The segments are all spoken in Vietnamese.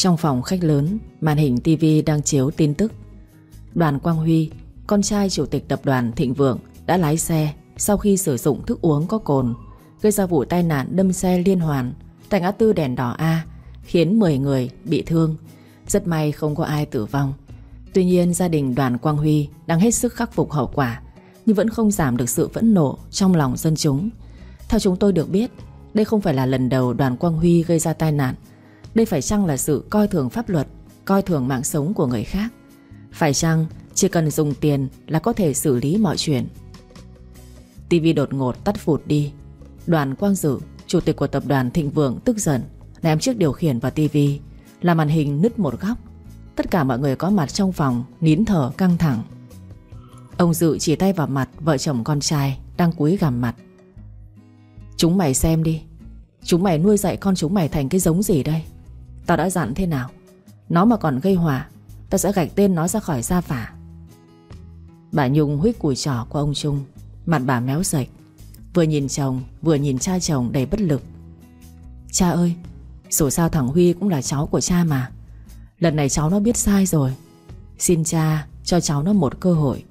Trong phòng khách lớn, Màn hình TV đang chiếu tin tức. Đoàn Quang Huy, Con trai chủ tịch tập đoàn Thịnh Vượng, Đã lái xe sau khi sử dụng thức uống có cồn, Gây ra vụ tai nạn đâm xe liên hoàn Tại ngã tư đèn đỏ A, Khiến 10 người bị thương. Rất may không có ai tử vong. Tuy nhiên, gia đình đoàn Quang Huy Đang hết sức khắc phục hậu quả, Nhưng vẫn không giảm được sự phẫn nộ Trong lòng dân chúng. Theo chúng tôi được biết, Đây không phải là lần đầu đoàn Quang Huy gây ra tai nạn. Đây phải chăng là sự coi thường pháp luật, Coi thường mạng sống của người khác? Phải chăng chỉ cần dùng tiền Là có thể xử lý mọi chuyện? TV đột ngột tắt phụt đi. Đoàn Quang Dự, Chủ tịch của tập đoàn Thịnh Vượng, tức giận, Ném chiếc điều khiển vào TV Làm màn hình nứt một góc. Tất cả mọi người có mặt trong phòng, Nín thở căng thẳng. Ông Dự chỉ tay vào mặt vợ chồng con trai Đang cúi gằm mặt. Chúng mày xem đi. Chúng mày nuôi dạy con chúng mày thành cái giống gì đây? Tao đã dặn thế nào? Nó mà còn gây hòa, Tao sẽ gạch tên nó ra khỏi gia phả. Bà Nhung huyết củi trỏ của ông Trung Mặt bà méo sạch Vừa nhìn chồng vừa nhìn cha chồng đầy bất lực. Cha ơi Dù sao thằng Huy cũng là cháu của cha mà. Lần này cháu nó biết sai rồi. Xin cha cho cháu nó một cơ hội.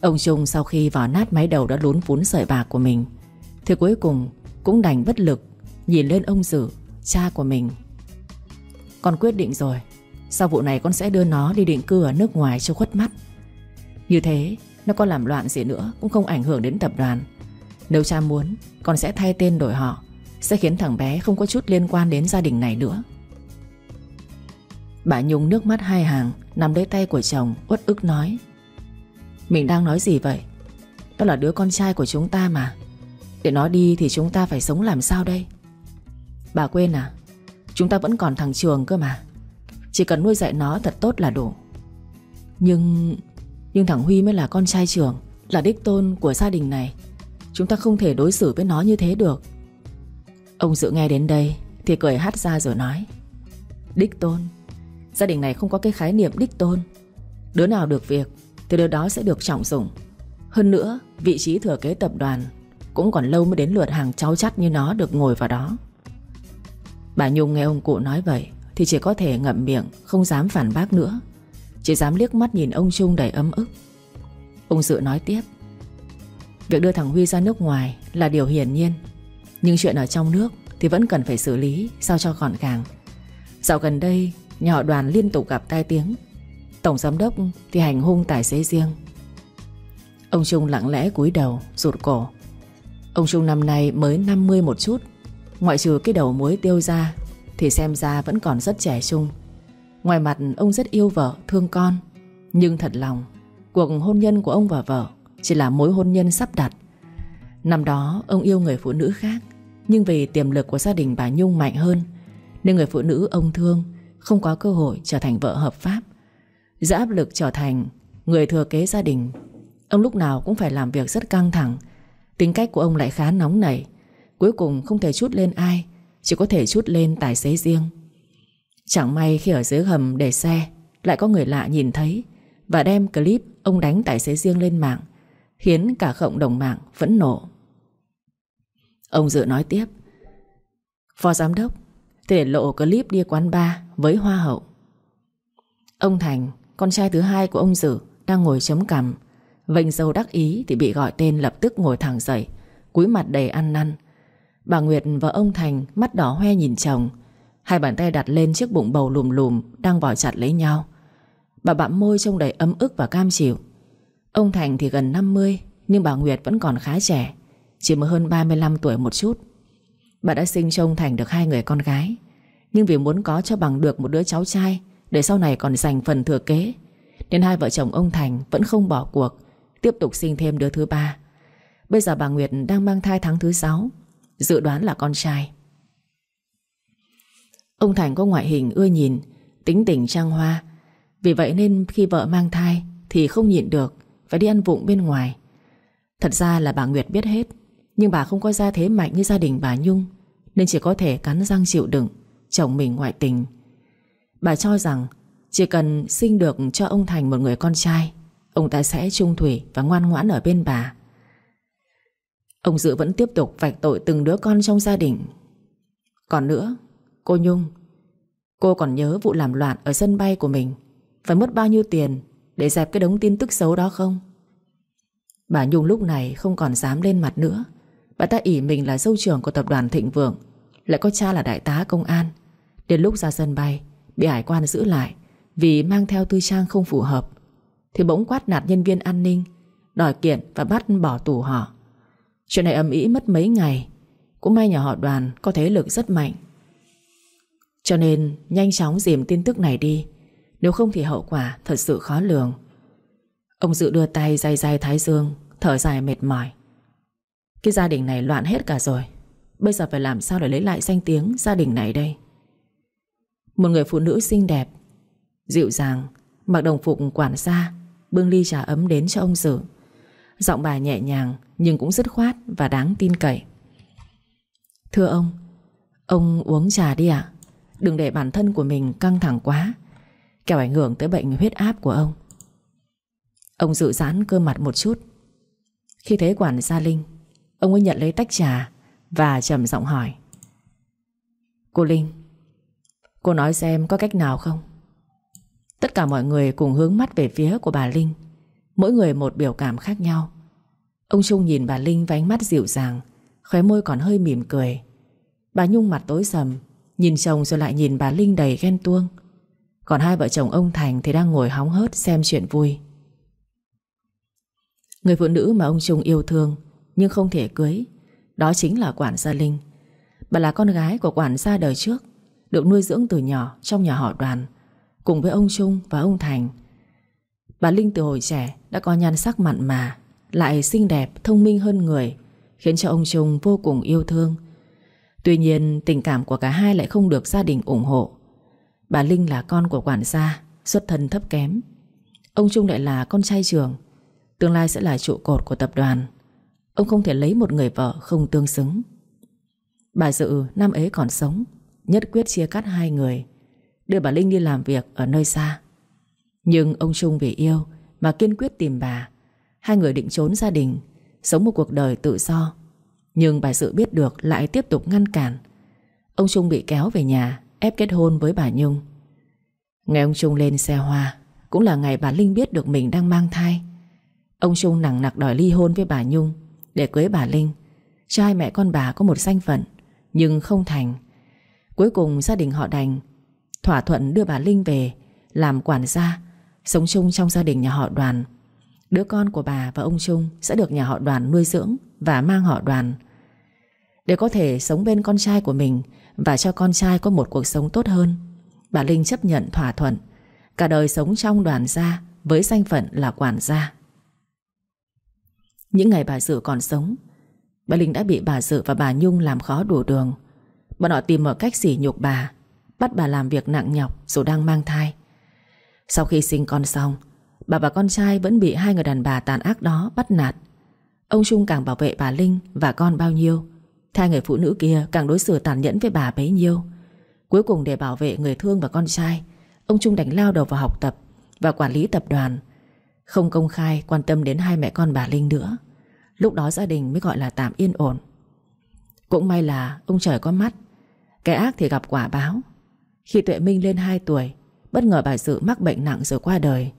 Ông Trung sau khi vào nát máy đầu đã lún vún sợi bạc của mình Thì cuối cùng cũng đành bất lực Nhìn lên ông Dự Cha của mình. Con quyết định rồi. Sau vụ này con sẽ đưa nó đi định cư ở nước ngoài cho khuất mắt. Như thế, Nó có làm loạn gì nữa Cũng không ảnh hưởng đến tập đoàn. Nếu cha muốn, Con sẽ thay tên đổi họ, Sẽ khiến thằng bé không có chút liên quan đến gia đình này nữa. Bà Nhung nước mắt hai hàng Nằm lấy tay của chồng, uất ức nói, Mình đang nói gì vậy? Đó là đứa con trai của chúng ta mà. Để nó đi thì chúng ta phải sống làm sao đây? Bà quên à? Chúng ta vẫn còn thằng Trường cơ mà. Chỉ cần nuôi dạy nó thật tốt là đủ. Nhưng Nhưng thằng Huy mới là con trai Trường, Là đích tôn của gia đình này. Chúng ta không thể đối xử với nó như thế được. Ông Dự nghe đến đây Thì cười hát ra rồi nói, Đích tôn, Gia đình này không có cái khái niệm đích tôn. Đứa nào được việc Thì đứa đó sẽ được trọng dụng. Hơn nữa, vị trí thừa kế tập đoàn Cũng còn lâu mới đến lượt hàng cháu chắt như nó được ngồi vào đó. Bà Nhung nghe ông cụ nói vậy Thì chỉ có thể ngậm miệng, Không dám phản bác nữa. Chỉ dám liếc mắt nhìn ông Trung đầy ấm ức. Ông Dự nói tiếp, Việc đưa thằng Huy ra nước ngoài Là điều hiển nhiên, Nhưng chuyện ở trong nước Thì vẫn cần phải xử lý, Sao cho gọn gàng. Dạo gần đây Nhà đoàn liên tục gặp tai tiếng. Tổng giám đốc thì hành hung tài xế riêng. Ông Trung lặng lẽ cúi đầu, Rụt cổ. Ông Trung năm nay mới 50 một chút Ngoại trừ cái đầu mối tiêu ra, Thì xem ra vẫn còn rất trẻ trung. Ngoài mặt, ông rất yêu vợ, Thương con. Nhưng thật lòng, Cuộc hôn nhân của ông và vợ Chỉ là mối hôn nhân sắp đặt. Năm đó, ông yêu người phụ nữ khác, Nhưng vì tiềm lực của gia đình bà Nhung mạnh hơn, Nên người phụ nữ ông thương không có cơ hội trở thành vợ hợp pháp. Giữa áp lực trở thành Người thừa kế gia đình, Ông lúc nào cũng phải làm việc rất căng thẳng. Tính cách của ông lại khá nóng nảy. Cuối cùng không thể chút lên ai, Chỉ có thể chút lên tài xế riêng. Chẳng may khi ở dưới hầm để xe, Lại có người lạ nhìn thấy Và đem clip ông đánh tài xế riêng lên mạng, Khiến cả cộng đồng mạng vẫn nổ Ông Dự nói tiếp, Phó giám đốc để lộ clip đi quán bar với hoa hậu. Ông Thành, Con trai thứ hai của ông Dự, Đang ngồi chấm cằm, Vênh dâu đắc ý thì bị gọi tên lập tức ngồi thẳng dậy, cúi mặt đầy ăn năn. Bà Nguyệt và ông Thành Mắt đỏ hoe nhìn chồng. Hai bàn tay đặt lên chiếc bụng bầu lùm lùm, Đang vò chặt lấy nhau. Bà bặm môi trông đầy ấm ức và cam chịu. Ông Thành thì gần 50 Nhưng bà Nguyệt vẫn còn khá trẻ, Chỉ mới hơn 35 tuổi một chút. Bà đã sinh cho ông Thành được hai người con gái, Nhưng vì muốn có cho bằng được một đứa cháu trai, Để sau này còn giành phần thừa kế, Nên hai vợ chồng ông Thành vẫn không bỏ cuộc, Tiếp tục sinh thêm đứa thứ ba. Bây giờ bà Nguyệt đang mang thai tháng thứ sáu. Dự đoán là con trai. Ông Thành có ngoại hình, ưa nhìn, Tính tình trang hoa. Vì vậy nên khi vợ mang thai Thì không nhịn được, Phải đi ăn vụng bên ngoài. Thật ra là bà Nguyệt biết hết, Nhưng bà không có gia thế mạnh như gia đình bà Nhung, Nên chỉ có thể cắn răng chịu đựng, Chồng mình ngoại tình. Bà cho rằng Chỉ cần sinh được cho ông Thành một người con trai, Ông ta sẽ trung thủy và ngoan ngoãn ở bên bà. Ông Dự vẫn tiếp tục vạch tội từng đứa con trong gia đình. Còn nữa, Cô Nhung, Cô còn nhớ vụ làm loạn ở sân bay của mình. Phải mất bao nhiêu tiền Để dẹp cái đống tin tức xấu đó không? Bà Nhung lúc này không còn dám lên mặt nữa. Bà ta ỉ mình là dâu trưởng của tập đoàn Thịnh Vượng, Lại có cha là đại tá công an. Đến lúc ra sân bay, Bị hải quan giữ lại Vì mang theo tư trang không phù hợp, Thì bỗng quát nạt nhân viên an ninh, Đòi kiện và bắt bỏ tù họ. Chuyện này ầm ĩ mất mấy ngày. Cũng may nhà họ đoàn có thế lực rất mạnh. Cho nên nhanh chóng dìm tin tức này đi. Nếu không thì hậu quả thật sự khó lường. Ông Dự đưa tay day day thái dương, Thở dài mệt mỏi. Cái gia đình này loạn hết cả rồi. Bây giờ phải làm sao để lấy lại danh tiếng Gia đình này đây? Một người phụ nữ xinh đẹp, Dịu dàng, Mặc đồng phục quản gia, Bưng ly trà ấm đến cho ông Dự. Giọng bà nhẹ nhàng, Nhưng cũng dứt khoát và đáng tin cậy. Thưa ông Ông uống trà đi ạ. Đừng để bản thân của mình căng thẳng quá, Kẻo ảnh hưởng tới bệnh huyết áp của ông. Ông dự giãn cơ mặt một chút. Khi thấy quản gia Linh, Ông ấy nhận lấy tách trà Và trầm giọng hỏi. Cô Linh, Cô nói xem có cách nào không? Tất cả mọi người cùng hướng mắt về phía của bà Linh. Mỗi người một biểu cảm khác nhau. Ông Trung nhìn bà Linh với ánh mắt dịu dàng, Khóe môi còn hơi mỉm cười. Bà Nhung mặt tối sầm, Nhìn chồng rồi lại nhìn bà Linh đầy ghen tuông. Còn hai vợ chồng ông Thành Thì đang ngồi hóng hớt xem chuyện vui. Người phụ nữ mà ông Trung yêu thương, Nhưng không thể cưới, Đó chính là quản gia Linh. Bà là con gái của quản gia đời trước, Được nuôi dưỡng từ nhỏ trong nhà họ đoàn, Cùng với ông Trung và ông Thành. Bà Linh từ hồi trẻ Đã có nhan sắc mặn mà lại xinh đẹp, thông minh hơn người Khiến cho ông Trung vô cùng yêu thương. Tuy nhiên tình cảm của cả hai lại không được gia đình ủng hộ. Bà Linh là con của quản gia Xuất thân thấp kém. Ông Trung lại là con trai trường Tương lai sẽ là trụ cột của tập đoàn. Ông không thể lấy một người vợ không tương xứng. Bà Dự năm ấy còn sống Nhất quyết chia cắt hai người Đưa bà Linh đi làm việc ở nơi xa. Nhưng ông Trung vì yêu Mà kiên quyết tìm bà Hai người định trốn gia đình, Sống một cuộc đời tự do. Nhưng bà Dự biết được lại tiếp tục ngăn cản. Ông Trung bị kéo về nhà, Ép kết hôn với bà Nhung. Ngày ông Trung lên xe hoa, Cũng là ngày bà Linh biết được mình đang mang thai. Ông Trung nặng nặc đòi ly hôn với bà Nhung Để cưới bà Linh. Cho hai mẹ con bà có một danh phận, Nhưng không thành. Cuối cùng gia đình họ đành Thỏa thuận đưa bà Linh về Làm quản gia, Sống chung trong gia đình nhà họ đoàn. Đứa con của bà và ông Trung Sẽ được nhà họ đoàn nuôi dưỡng Và mang họ đoàn. Để có thể sống bên con trai của mình Và cho con trai có một cuộc sống tốt hơn, Bà Linh chấp nhận thỏa thuận, Cả đời sống trong đoàn gia Với danh phận là quản gia. Những ngày bà Dự còn sống, Bà Linh đã bị bà Dự và bà Nhung làm khó đủ đường. Bọn họ tìm mọi cách sỉ nhục bà, Bắt bà làm việc nặng nhọc Dù đang mang thai. Sau khi sinh con xong Bà và con trai vẫn bị hai người đàn bà tàn ác đó bắt nạt. Ông Trung càng bảo vệ bà Linh Và con bao nhiêu. Hai người phụ nữ kia càng đối xử tàn nhẫn với bà bấy nhiêu. Cuối cùng để bảo vệ người thương và con trai, Ông Trung đành lao đầu vào học tập Và quản lý tập đoàn. Không công khai quan tâm đến hai mẹ con bà Linh nữa. Lúc đó gia đình mới gọi là tạm yên ổn. Cũng may là ông trời có mắt. Cái ác thì gặp quả báo. Khi Tuệ Minh lên 2 tuổi, Bất ngờ bà Dự mắc bệnh nặng rồi qua đời.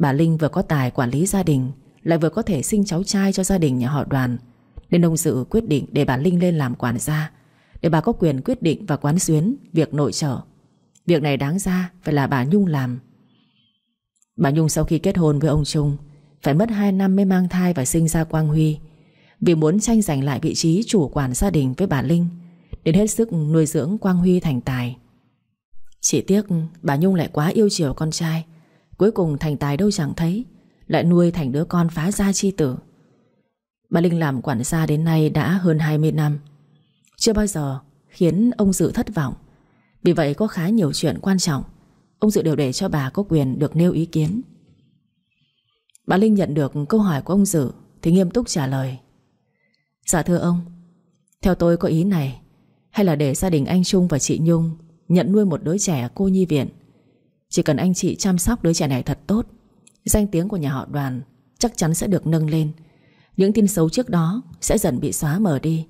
Bà Linh vừa có tài quản lý gia đình, Lại vừa có thể sinh cháu trai cho gia đình nhà họ đoàn. Nên ông Dự quyết định để bà Linh lên làm quản gia, Để bà có quyền quyết định và quán xuyến Việc nội trợ. Việc này đáng ra phải là bà Nhung làm. Bà Nhung sau khi kết hôn với ông Trung, Phải mất 2 năm mới mang thai và sinh ra Quang Huy. Vì muốn tranh giành lại vị trí chủ quản gia đình với bà Linh Đến hết sức nuôi dưỡng Quang Huy thành tài. Chỉ tiếc bà Nhung lại quá yêu chiều con trai Cuối cùng thành tài đâu chẳng thấy, Lại nuôi thành đứa con phá gia chi tử. Bà Linh làm quản gia đến nay đã hơn 20 năm, Chưa bao giờ khiến ông Dự thất vọng. Vì vậy có khá nhiều chuyện quan trọng, Ông Dự đều để cho bà có quyền được nêu ý kiến. Bà Linh nhận được câu hỏi của ông Dự Thì nghiêm túc trả lời. Dạ thưa ông, Theo tôi có ý này, Hay là để gia đình anh Trung và chị Nhung Nhận nuôi một đứa trẻ cô nhi viện? Chỉ cần anh chị chăm sóc đứa trẻ này thật tốt, Danh tiếng của nhà họ đoàn Chắc chắn sẽ được nâng lên. Những tin xấu trước đó Sẽ dần bị xóa mờ đi.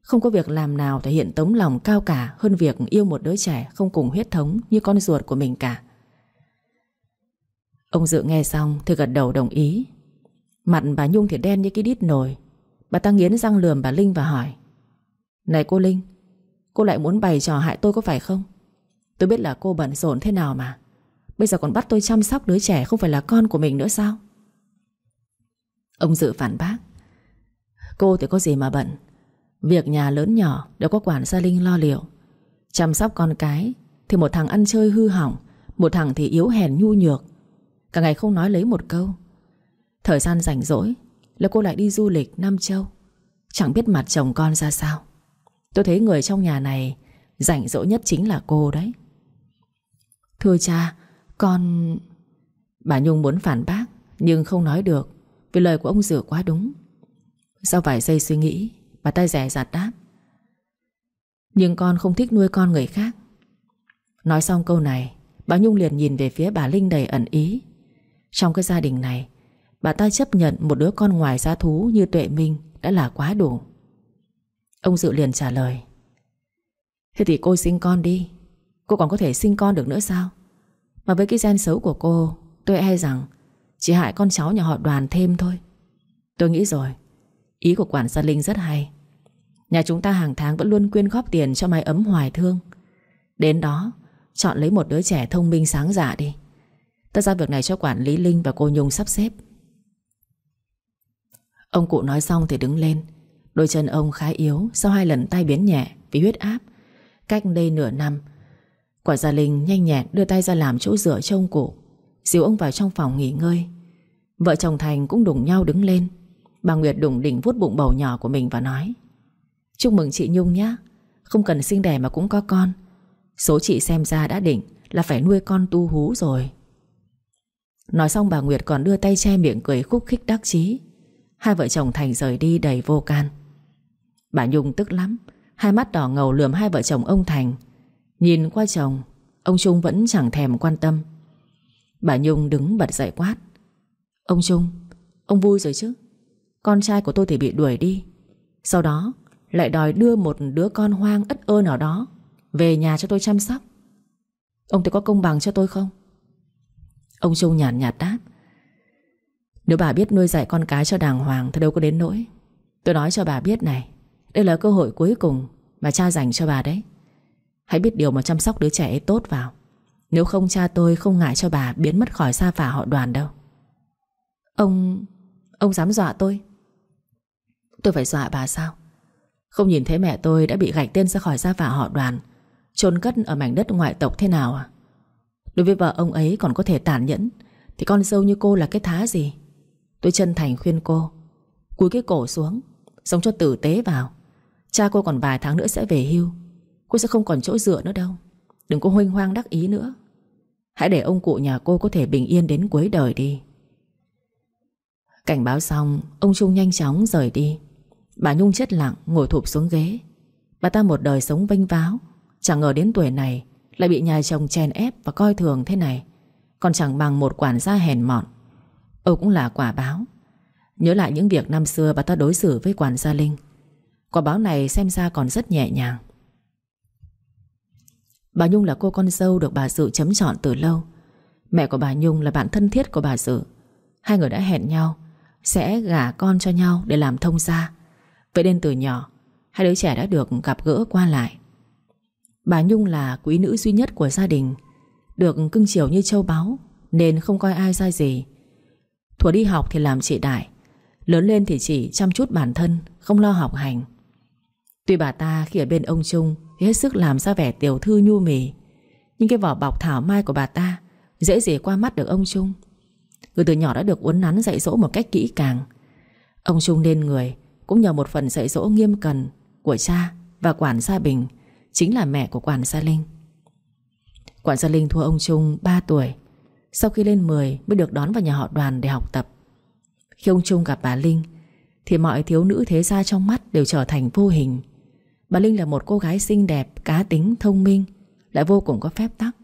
Không có việc làm nào thể hiện tấm lòng cao cả Hơn việc yêu một đứa trẻ không cùng huyết thống Như con ruột của mình cả. Ông Dự nghe xong thì gật đầu đồng ý. Mặt bà Nhung thì đen như cái đít nồi. Bà ta nghiến răng lườm bà Linh và hỏi, Này cô Linh, Cô lại muốn bày trò hại tôi có phải không? Tôi biết là cô bận rộn thế nào mà. Bây giờ còn bắt tôi chăm sóc đứa trẻ Không phải là con của mình nữa sao? Ông Dự phản bác. Cô thì có gì mà bận? Việc nhà lớn nhỏ đều có quản gia Linh lo liệu. Chăm sóc con cái Thì một thằng ăn chơi hư hỏng, Một thằng thì yếu hèn nhu nhược. Cả ngày không nói lấy một câu. Thời gian rảnh rỗi Là cô lại đi du lịch Nam Châu. Chẳng biết mặt chồng con ra sao. Tôi thấy người trong nhà này Rảnh rỗi nhất chính là cô đấy. Thưa cha con... Bà Nhung muốn phản bác, Nhưng không nói được, Vì lời của ông Dừa quá đúng. Sau vài giây suy nghĩ, Bà ta rẻ rạt đáp. Nhưng con không thích nuôi con người khác. Nói xong câu này, Bà Nhung liền nhìn về phía bà Linh đầy ẩn ý. Trong cái gia đình này, Bà ta chấp nhận một đứa con ngoài giá thú Như Tuệ Minh đã là quá đủ. Ông Dự liền trả lời. Thế thì cô sinh con đi, Cô còn có thể sinh con được nữa sao? Mà với cái gen xấu của cô, Tôi e rằng Chỉ hại con cháu nhà họ đoàn thêm thôi. Tôi nghĩ rồi, Ý của quản gia Linh rất hay. Nhà chúng ta hàng tháng vẫn luôn quyên góp tiền cho mái ấm hoài thương. Đến đó, Chọn lấy một đứa trẻ thông minh sáng dạ đi. Ta giao việc này cho quản lý Linh và cô Nhung sắp xếp. Ông cụ nói xong thì đứng lên. Đôi chân ông khá yếu Sau hai lần tay biến nhẹ vì huyết áp. Cách đây nửa năm Quả gia Linh nhanh nhẹn đưa tay ra làm chỗ rửa cho ông cụ. Dìu ông vào trong phòng nghỉ ngơi. Vợ chồng Thành cũng đụng nhau đứng lên. Bà Nguyệt đụng đỉnh vuốt bụng bầu nhỏ của mình và nói, Chúc mừng chị Nhung nhé Không cần sinh đẻ mà cũng có con. Số chị xem ra đã định Là phải nuôi con tu hú rồi. Nói xong bà Nguyệt còn đưa tay che miệng cười khúc khích đắc chí. Hai vợ chồng Thành rời đi đầy vô can. Bà Nhung tức lắm. Hai mắt đỏ ngầu lườm hai vợ chồng ông Thành. Nhìn qua chồng Ông Trung vẫn chẳng thèm quan tâm. Bà Nhung đứng bật dậy quát. Ông Trung Ông vui rồi chứ? Con trai của tôi thì bị đuổi đi. Sau đó lại đòi đưa một đứa con hoang ất ơ nào đó Về nhà cho tôi chăm sóc. Ông thì có công bằng cho tôi không? Ông Trung nhàn nhạt, nhạt đáp. Nếu bà biết nuôi dạy con cái cho đàng hoàng Thì đâu có đến nỗi. Tôi nói cho bà biết này Đây là cơ hội cuối cùng Mà cha dành cho bà đấy. Hãy biết điều mà chăm sóc đứa trẻ ấy tốt vào. Nếu không, cha tôi không ngại cho bà Biến mất khỏi xa phả họ đoàn đâu. Ông... Ông dám dọa tôi? Tôi phải dọa bà sao? Không nhìn thấy mẹ tôi đã bị gạch tên ra khỏi gia phả họ đoàn, chôn cất ở mảnh đất ngoại tộc thế nào à? Đối với vợ ông ấy còn có thể tàn nhẫn, Thì con dâu như cô là cái thá gì? Tôi chân thành khuyên cô, Cúi cái cổ xuống, Sống cho tử tế vào. Cha cô còn vài tháng nữa sẽ về hưu. Cô sẽ không còn chỗ dựa nữa đâu. Đừng có huynh hoang đắc ý nữa. Hãy để ông cụ nhà cô có thể bình yên đến cuối đời đi. Cảnh báo xong, Ông Trung nhanh chóng rời đi. Bà Nhung chết lặng, ngồi thụp xuống ghế. Bà ta một đời sống vinh váo. Chẳng ngờ đến tuổi này, Lại bị nhà chồng chèn ép và coi thường thế này. Còn chẳng bằng một quản gia hèn mọn. Âu cũng là quả báo. Nhớ lại những việc năm xưa bà ta đối xử với quản gia Linh. Quả báo này xem ra còn rất nhẹ nhàng. Bà Nhung là cô con dâu được bà Dự chấm chọn từ lâu. Mẹ của bà Nhung là bạn thân thiết của bà Dự. Hai người đã hẹn nhau, Sẽ gả con cho nhau để làm thông gia. Vậy nên từ nhỏ, Hai đứa trẻ đã được gặp gỡ qua lại. Bà Nhung là quý nữ duy nhất của gia đình, Được cưng chiều như châu báu, Nên không coi ai ra gì. Thuở đi học thì làm chị đại, Lớn lên thì chỉ chăm chút bản thân, Không lo học hành. Tuy bà ta khi ở bên ông Trung Hết sức làm ra vẻ tiểu thư nhu mì. Nhưng cái vỏ bọc thảo mai của bà ta Dễ gì qua mắt được ông Trung. Người từ nhỏ đã được uốn nắn dạy dỗ một cách kỹ càng. Ông Trung nên người, Cũng nhờ một phần dạy dỗ nghiêm cần Của cha và quản gia Bình, Chính là mẹ của quản gia Linh. Quản gia Linh thua ông Trung 3 tuổi. Sau khi lên 10 mới được đón vào nhà họ đoàn để học tập. Khi ông Trung gặp bà Linh, Thì mọi thiếu nữ thế gia trong mắt đều trở thành vô hình. Bà Linh là một cô gái xinh đẹp, cá tính, thông minh Lại vô cùng có phép tắc.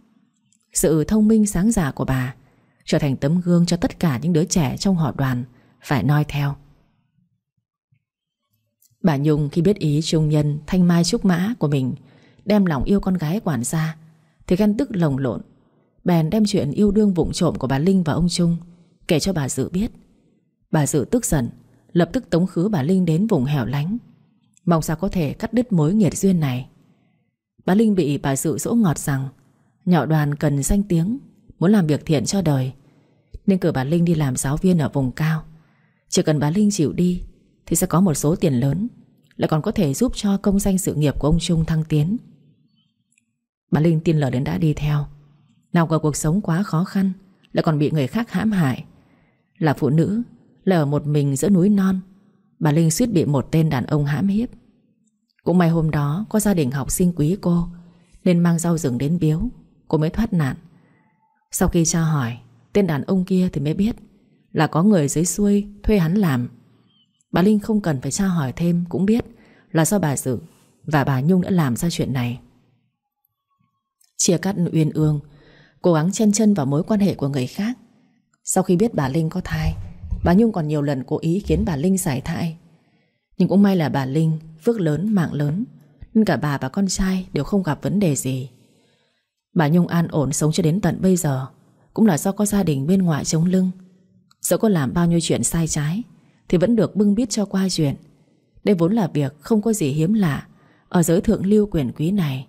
Sự thông minh sáng giả của bà Trở thành tấm gương cho tất cả những đứa trẻ trong họ đoàn Phải noi theo. Bà Nhung khi biết ý trung nhân Thanh Mai Trúc Mã của mình Đem lòng yêu con gái quản gia Thì ghen tức lồng lộn. Bèn đem chuyện yêu đương vụng trộm của bà Linh và ông Trung Kể cho bà Dự biết. Bà Dự tức giận Lập tức tống khứ bà Linh đến vùng hẻo lánh. Mong sao có thể cắt đứt mối nghiệt duyên này. Bà Linh bị bà Dự dỗ ngọt rằng, Nhỏ đoàn cần danh tiếng, Muốn làm việc thiện cho đời, Nên cử bà Linh đi làm giáo viên ở vùng cao. Chỉ cần bà Linh chịu đi, Thì sẽ có một số tiền lớn, Lại còn có thể giúp cho công danh sự nghiệp của ông Trung thăng tiến. Bà Linh tin lời đến đã đi theo. Nào có cuộc sống quá khó khăn, Lại còn bị người khác hãm hại. Là phụ nữ, Lại ở một mình giữa núi non Bà Linh suýt bị một tên đàn ông hãm hiếp. Cũng may hôm đó Có gia đình học sinh quý cô, Nên mang rau rừng đến biếu, Cô mới thoát nạn. Sau khi tra hỏi, Tên đàn ông kia thì mới biết Là có người dưới xuôi thuê hắn làm. Bà Linh không cần phải tra hỏi thêm, Cũng biết là do bà Dự Và bà Nhung đã làm ra chuyện này. Chia cắt uyên ương, Cố gắng chen chân vào mối quan hệ của người khác. Sau khi biết bà Linh có thai Bà Nhung còn nhiều lần cố ý khiến bà Linh giải thai. Nhưng cũng may là bà Linh Phước lớn, mạng lớn, Nên cả bà và con trai đều không gặp vấn đề gì. Bà Nhung an ổn sống cho đến tận bây giờ, Cũng là do có gia đình bên ngoài chống lưng. Dẫu có làm bao nhiêu chuyện sai trái, Thì vẫn được bưng biết cho qua chuyện. Đây vốn là việc không có gì hiếm lạ Ở giới thượng lưu quyền quý này.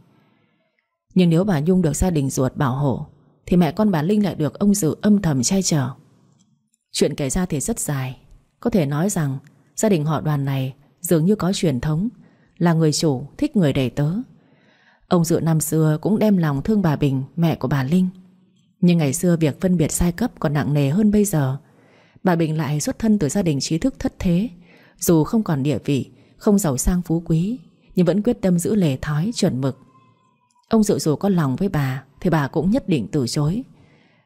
Nhưng nếu bà Nhung được gia đình ruột bảo hộ, Thì mẹ con bà Linh lại được ông Dự âm thầm che chở. Chuyện kể ra thì rất dài. Có thể nói rằng, Gia đình họ đoàn này dường như có truyền thống, Là người chủ thích người đầy tớ. Ông Dự năm xưa cũng đem lòng thương bà Bình, Mẹ của bà Linh. Nhưng ngày xưa việc phân biệt sai cấp còn nặng nề hơn bây giờ. Bà Bình lại xuất thân từ gia đình trí thức thất thế. Dù không còn địa vị, Không giàu sang phú quý, Nhưng vẫn quyết tâm giữ lề thói chuẩn mực. Ông Dự dù có lòng với bà, Thì bà cũng nhất định từ chối.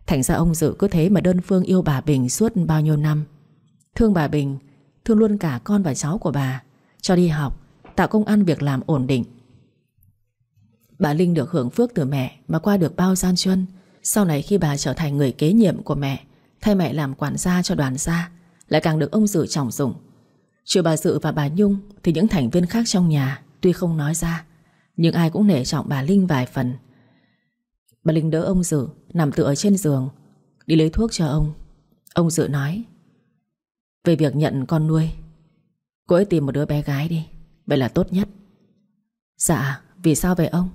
Thành ra ông Dự cứ thế mà đơn phương yêu bà Bình suốt bao nhiêu năm. Thương bà Bình, Thương luôn cả con và cháu của bà. Cho đi học, Tạo công ăn việc làm ổn định. Bà Linh được hưởng phước từ mẹ Mà qua được bao gian chuân Sau này khi bà trở thành người kế nhiệm của mẹ, Thay mẹ làm quản gia cho đoàn gia, Lại càng được ông Dự trọng dụng. Trừ bà Dự và bà Nhung Thì những thành viên khác trong nhà Tuy không nói ra, Nhưng ai cũng nể trọng bà Linh vài phần. Bà Linh đỡ ông Dự, Nằm tựa trên giường, Đi lấy thuốc cho ông. Ông Dự nói, Về việc nhận con nuôi, Cô ấy tìm một đứa bé gái đi, Vậy là tốt nhất. Dạ vì sao vậy ông?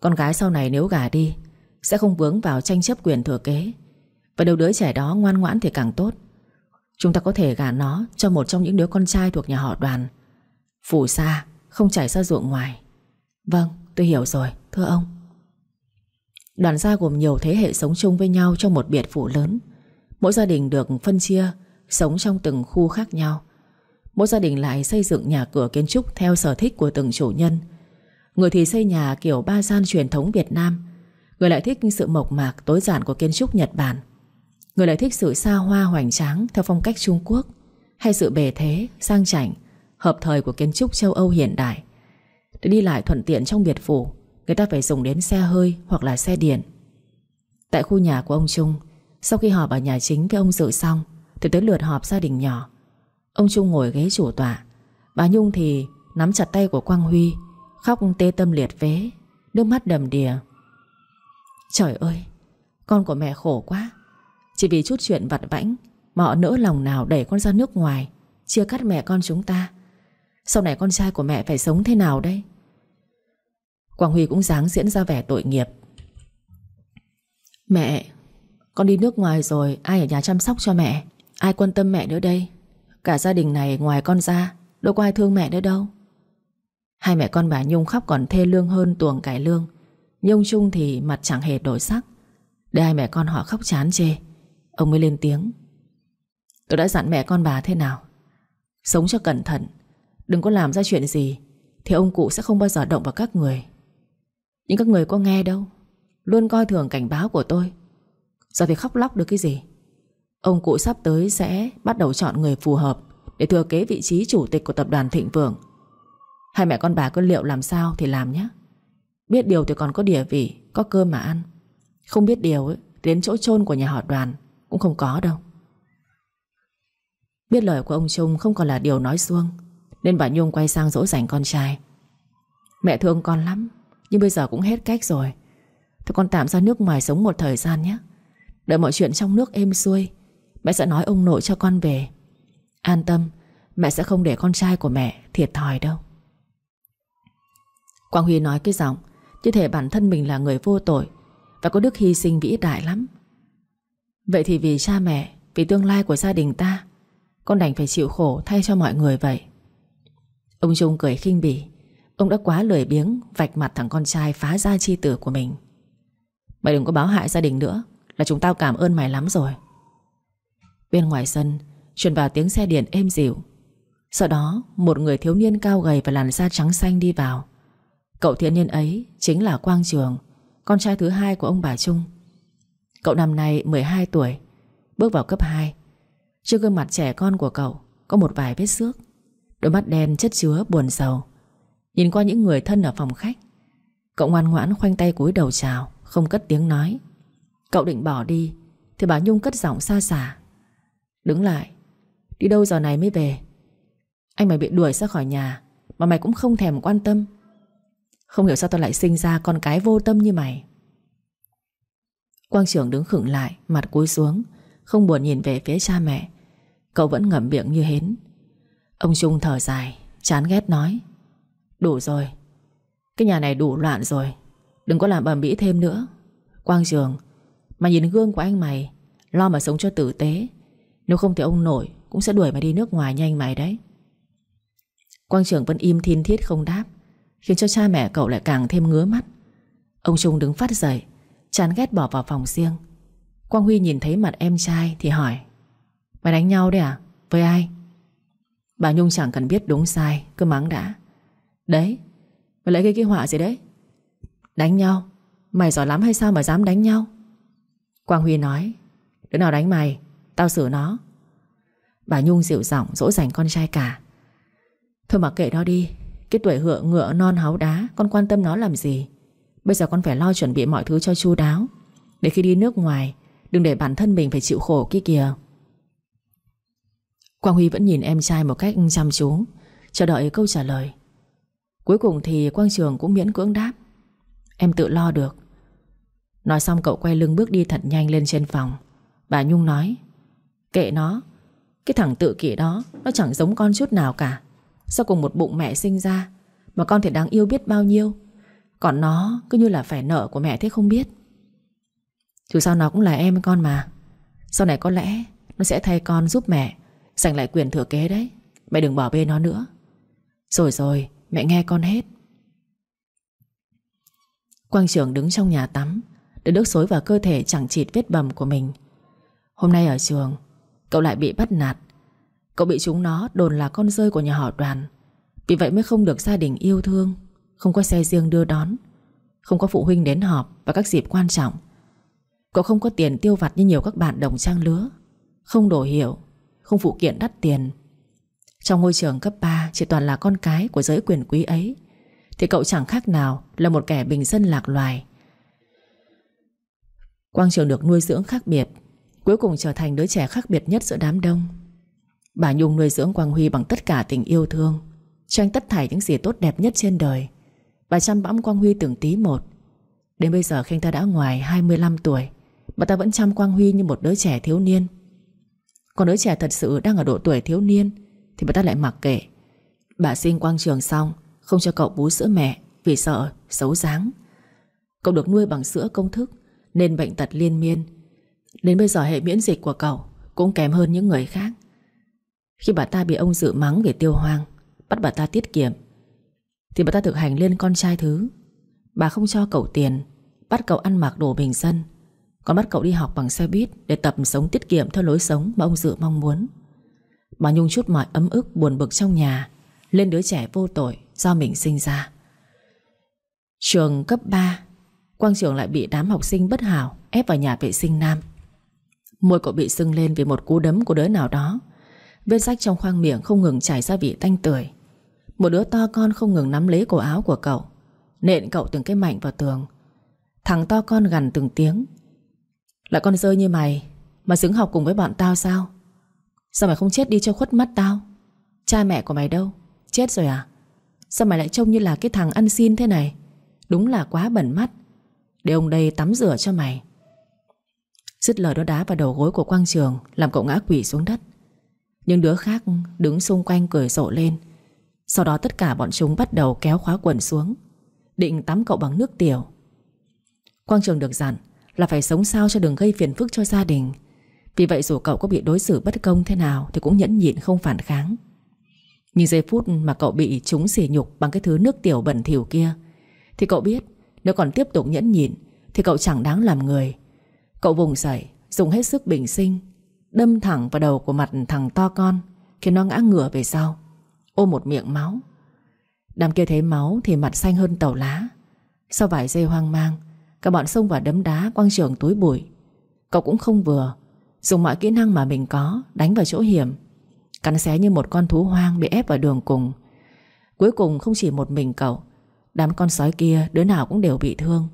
Con gái sau này nếu gả đi, Sẽ không vướng vào tranh chấp quyền thừa kế, Và nếu đứa trẻ đó ngoan ngoãn thì càng tốt. Chúng ta có thể gả nó Cho một trong những đứa con trai thuộc nhà họ đoàn Phủ xa Không chảy ra ruộng ngoài. Vâng tôi hiểu rồi, thưa ông. Đoàn gia gồm nhiều thế hệ sống chung với nhau Trong một biệt phủ lớn. Mỗi gia đình được phân chia Sống trong từng khu khác nhau. Mỗi gia đình lại xây dựng nhà cửa kiến trúc Theo sở thích của từng chủ nhân. Người thì xây nhà kiểu ba gian truyền thống Việt Nam. Người lại thích sự mộc mạc tối giản của kiến trúc Nhật Bản. Người lại thích sự xa hoa hoành tráng Theo phong cách Trung Quốc Hay sự bề thế, sang chảnh Hợp thời của kiến trúc châu Âu hiện đại. Để đi lại thuận tiện trong biệt phủ Người ta phải dùng đến xe hơi hoặc là xe điện. Tại khu nhà của ông Trung, Sau khi họp ở nhà chính với ông Dự xong, Thì tới lượt họp gia đình nhỏ. Ông Trung ngồi ghế chủ tọa. Bà Nhung thì nắm chặt tay của Quang Huy, Khóc tê tâm liệt vế, Nước mắt đầm đìa. Trời ơi, Con của mẹ khổ quá. Chỉ vì chút chuyện vặt vãnh Mà họ nỡ lòng nào đẩy con ra nước ngoài, Chia cắt mẹ con chúng ta. Sau này con trai của mẹ phải sống thế nào đây? Quang Huy cũng dáng diễn ra vẻ tội nghiệp. Mẹ, Con đi nước ngoài rồi, Ai ở nhà chăm sóc cho mẹ? Ai quan tâm mẹ nữa đây? Cả gia đình này ngoài con ra, Đâu có ai thương mẹ nữa đâu. Hai mẹ con bà Nhung khóc còn thê lương hơn tuồng cải lương. Nhung chung thì mặt chẳng hề đổi sắc. Để hai mẹ con họ khóc chán chê, Ông mới lên tiếng. Tôi đã dặn mẹ con bà thế nào? Sống cho cẩn thận, Đừng có làm ra chuyện gì, Thì ông cụ sẽ không bao giờ động vào các người. Nhưng các người có nghe đâu. Luôn coi thường cảnh báo của tôi. Giờ thì khóc lóc được cái gì? Ông cụ sắp tới sẽ bắt đầu chọn người phù hợp Để thừa kế vị trí chủ tịch của tập đoàn Thịnh Vượng. Hai mẹ con bà cứ liệu làm sao thì làm nhé Biết điều thì còn có địa vị Có cơm mà ăn. Không biết điều ấy, đến chỗ chôn của nhà họ đoàn Cũng không có đâu. Biết lời của ông Trung không còn là điều nói xuông Nên bà Nhung quay sang dỗ dành con trai. Mẹ thương con lắm. Nhưng bây giờ cũng hết cách rồi. Thôi con tạm ra nước ngoài sống một thời gian nhé. Đợi mọi chuyện trong nước êm xuôi, Mẹ sẽ nói ông nội cho con về. An tâm, Mẹ sẽ không để con trai của mẹ thiệt thòi đâu. Quang Huy nói cái giọng, Như thể bản thân mình là người vô tội Và có đức hy sinh vĩ đại lắm. Vậy thì vì cha mẹ, Vì tương lai của gia đình ta, Con đành phải chịu khổ thay cho mọi người vậy. Ông Trung cười khinh bỉ. Ông đã quá lười biếng Vạch mặt thằng con trai phá ra chi tử của mình. Mày đừng có báo hại gia đình nữa, Là chúng tao cảm ơn mày lắm rồi. Bên ngoài sân, Truyền vào tiếng xe điện êm dịu. Sau đó, một người thiếu niên cao gầy Và làn da trắng xanh đi vào. Cậu thiếu niên ấy chính là Quang Trường, Con trai thứ hai của ông bà Trung. Cậu năm nay 12 tuổi, Bước vào cấp 2 Trên gương mặt trẻ con của cậu Có một vài vết xước, Đôi mắt đen chất chứa buồn sầu. Nhìn qua những người thân ở phòng khách, Cậu ngoan ngoãn khoanh tay cúi đầu chào, Không cất tiếng nói. Cậu định bỏ đi, Thì bà Nhung cất giọng xa xả. Đứng lại, Đi đâu giờ này mới về? Anh mày bị đuổi ra khỏi nhà, Mà mày cũng không thèm quan tâm. Không hiểu sao tao lại sinh ra con cái vô tâm như mày. Quang trưởng đứng khựng lại, Mặt cúi xuống, Không buồn nhìn về phía cha mẹ. Cậu vẫn ngậm miệng như hến. Ông Trung thở dài, Chán ghét nói. Đủ rồi. Cái nhà này đủ loạn rồi. Đừng có làm bầm bĩ thêm nữa. Quang Trường Mà nhìn gương của anh mày, Lo mà sống cho tử tế. Nếu không thì ông nội Cũng sẽ đuổi mày đi nước ngoài nhanh mày đấy. Quang Trường vẫn im thiên thiết không đáp, Khiến cho cha mẹ cậu lại càng thêm ngứa mắt. Ông Trung đứng phát dậy, Chán ghét bỏ vào phòng riêng. Quang Huy nhìn thấy mặt em trai thì hỏi, Mày đánh nhau đấy à? Với ai? Bà Nhung chẳng cần biết đúng sai, Cứ mắng đã. Đấy Mày lấy cái cái họa gì đấy? Đánh nhau? Mày giỏi lắm hay sao mà dám đánh nhau? Quang Huy nói, Đứa nào đánh mày, Tao xử nó. Bà Nhung dịu giọng dỗ dành con trai cả. Thôi mà kệ nó đi, Cái tuổi hựa ngựa non háu đá, Con quan tâm nó làm gì? Bây giờ con phải lo chuẩn bị mọi thứ cho chu đáo. Để khi đi nước ngoài, Đừng để bản thân mình phải chịu khổ kia kìa. Quang Huy vẫn nhìn em trai một cách chăm chú, Chờ đợi câu trả lời. Cuối cùng thì Quang Trường cũng miễn cưỡng đáp. Em tự lo được. Nói xong cậu quay lưng bước đi thật nhanh lên trên phòng. Bà Nhung nói, Kệ nó, Cái thằng tự kỷ đó, Nó chẳng giống con chút nào cả. Sao cùng một bụng mẹ sinh ra, Mà con thì đáng yêu biết bao nhiêu. Còn nó cứ như là phải nợ của mẹ thế không biết. Dù sao nó cũng là em con mà. Sau này có lẽ Nó sẽ thay con giúp mẹ, Giành lại quyền thừa kế đấy. Mẹ đừng bỏ bê nó nữa. Rồi rồi mẹ nghe con hết. Quang trưởng đứng trong nhà tắm. Để nước xối vào cơ thể chẳng chịt vết bầm của mình. Hôm nay ở trường, Cậu lại bị bắt nạt. Cậu bị chúng nó đồn là con rơi của nhà họ đoàn. Vì vậy mới không được gia đình yêu thương, Không có xe riêng đưa đón, Không có phụ huynh đến họp Và các dịp quan trọng. Cậu không có tiền tiêu vặt như nhiều các bạn đồng trang lứa, Không đồ hiểu, Không phụ kiện đắt tiền. Trong ngôi trường cấp 3 Chỉ toàn là con cái của giới quyền quý ấy. Thì cậu chẳng khác nào Là một kẻ bình dân lạc loài. Quang Trường được nuôi dưỡng khác biệt, Cuối cùng trở thành đứa trẻ khác biệt nhất giữa đám đông. Bà Nhung nuôi dưỡng Quang Huy bằng tất cả tình yêu thương Cho anh tất thảy những gì tốt đẹp nhất trên đời. Bà chăm bẵm Quang Huy từng tí một. Đến bây giờ khi anh ta đã ngoài 25 tuổi, Bà ta vẫn chăm Quang Huy như một đứa trẻ thiếu niên. Còn đứa trẻ thật sự đang ở độ tuổi thiếu niên thì bà ta lại mặc kệ. Bà sinh Quang Trường xong, Không cho cậu bú sữa mẹ Vì sợ xấu dáng. Cậu được nuôi bằng sữa công thức Nên bệnh tật liên miên. Đến bây giờ hệ miễn dịch của cậu Cũng kém hơn những người khác. Khi bà ta bị ông dự mắng về tiêu hoang, Bắt bà ta tiết kiệm, Thì bà ta thực hành lên con trai thứ. Bà không cho cậu tiền, Bắt cậu ăn mặc đồ bình dân, Còn bắt cậu đi học bằng xe buýt Để tập sống tiết kiệm theo lối sống mà ông Dự mong muốn. Mà Nhung chút mọi ấm ức buồn bực trong nhà, Lên đứa trẻ vô tội Do mình sinh ra. Trường cấp 3 Quang Trường lại bị đám học sinh bất hảo Ép vào nhà vệ sinh nam. Môi cậu bị sưng lên vì một cú đấm của đứa nào đó. Vết rách trong khoang miệng không ngừng chảy ra vị tanh tưởi. Một đứa to con không ngừng nắm lấy cổ áo của cậu, Nện cậu từng cái mạnh vào tường. Thằng to con gằn từng tiếng. Là con rơi như mày, Mà xứng học cùng với bọn tao sao? Sao mày không chết đi cho khuất mắt tao? Cha mẹ của mày đâu? Chết rồi à? Sao mày lại trông như là cái thằng ăn xin thế này? Đúng là quá bẩn mắt. Để ông đây tắm rửa cho mày. Dứt lời đó đá vào đầu gối của Quang Trường, Làm cậu ngã quỷ xuống đất. Nhưng đứa khác đứng xung quanh cười rộ lên. Sau đó tất cả bọn chúng bắt đầu kéo khóa quần xuống, Định tắm cậu bằng nước tiểu. Quang Trường được dặn Là phải sống sao cho đừng gây phiền phức cho gia đình. Vì vậy dù cậu có bị đối xử bất công thế nào Thì cũng nhẫn nhịn không phản kháng. Nhưng giây phút mà cậu bị chúng xỉ nhục Bằng cái thứ nước tiểu bẩn thỉu kia, Thì cậu biết Nếu còn tiếp tục nhẫn nhịn Thì cậu chẳng đáng làm người. Cậu vùng dậy, Dùng hết sức bình sinh, Đâm thẳng vào đầu của mặt thằng to con, Khiến nó ngã ngửa về sau, Ôm một miệng máu. Đám kia thấy máu thì mặt xanh hơn tàu lá. Sau vài giây hoang mang, Cả bọn xông vào đấm đá quăng trường túi bụi. Cậu cũng không vừa Dùng mọi kỹ năng mà mình có, Đánh vào chỗ hiểm. Cắn xé như một con thú hoang bị ép vào đường cùng. Cuối cùng không chỉ một mình cậu, Đám con sói kia, đứa nào cũng đều bị thương.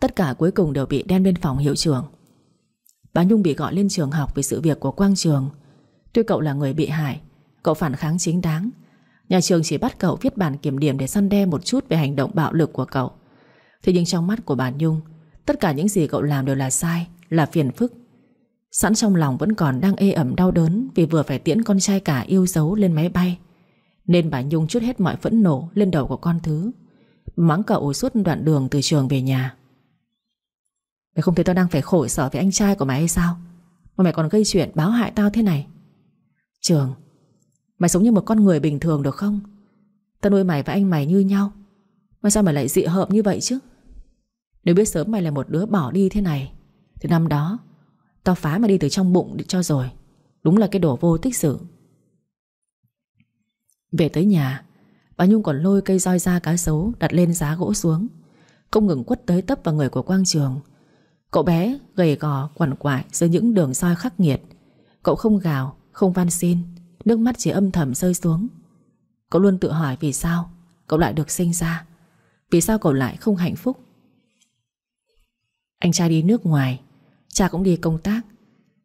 Tất cả cuối cùng đều bị đem lên phòng hiệu trưởng. Bà Nhung bị gọi lên trường học Vì sự việc của Quang Trường. Tuy cậu là người bị hại, Cậu phản kháng chính đáng. Nhà trường chỉ bắt cậu viết bản kiểm điểm Để săn đe một chút về hành động bạo lực của cậu. Thế nhưng trong mắt của bà Nhung, Tất cả những gì cậu làm đều là sai, Là phiền phức. Sẵn trong lòng vẫn còn đang ê ẩm đau đớn Vì vừa phải tiễn con trai cả yêu dấu lên máy bay. Nên bà Nhung chút hết mọi phẫn nộ Lên đầu của con thứ, Mắng cậu suốt đoạn đường từ trường về nhà. Mày không thấy tao đang phải khổ sở với anh trai của mày hay sao? Mà mày còn gây chuyện báo hại tao thế này. Trường, Mày sống như một con người bình thường được không? Tao nuôi mày và anh mày như nhau, Mà sao mày lại dị hợm như vậy chứ? Nếu biết sớm mày là một đứa bỏ đi thế này, Thì năm đó Tao phá mà đi từ trong bụng cho rồi. Đúng là cái đồ vô tích sự. Về tới nhà Bà Nhung còn lôi cây roi da cá sấu Đặt lên giá gỗ xuống. Không ngừng quất tới tấp vào người của Quang Trường. Cậu bé gầy gò quằn quại Dưới những đường roi khắc nghiệt. Cậu không gào, không van xin Nước mắt chỉ âm thầm rơi xuống. Cậu luôn tự hỏi vì sao Cậu lại được sinh ra Vì sao cậu lại không hạnh phúc. Anh trai đi nước ngoài Cha cũng đi công tác.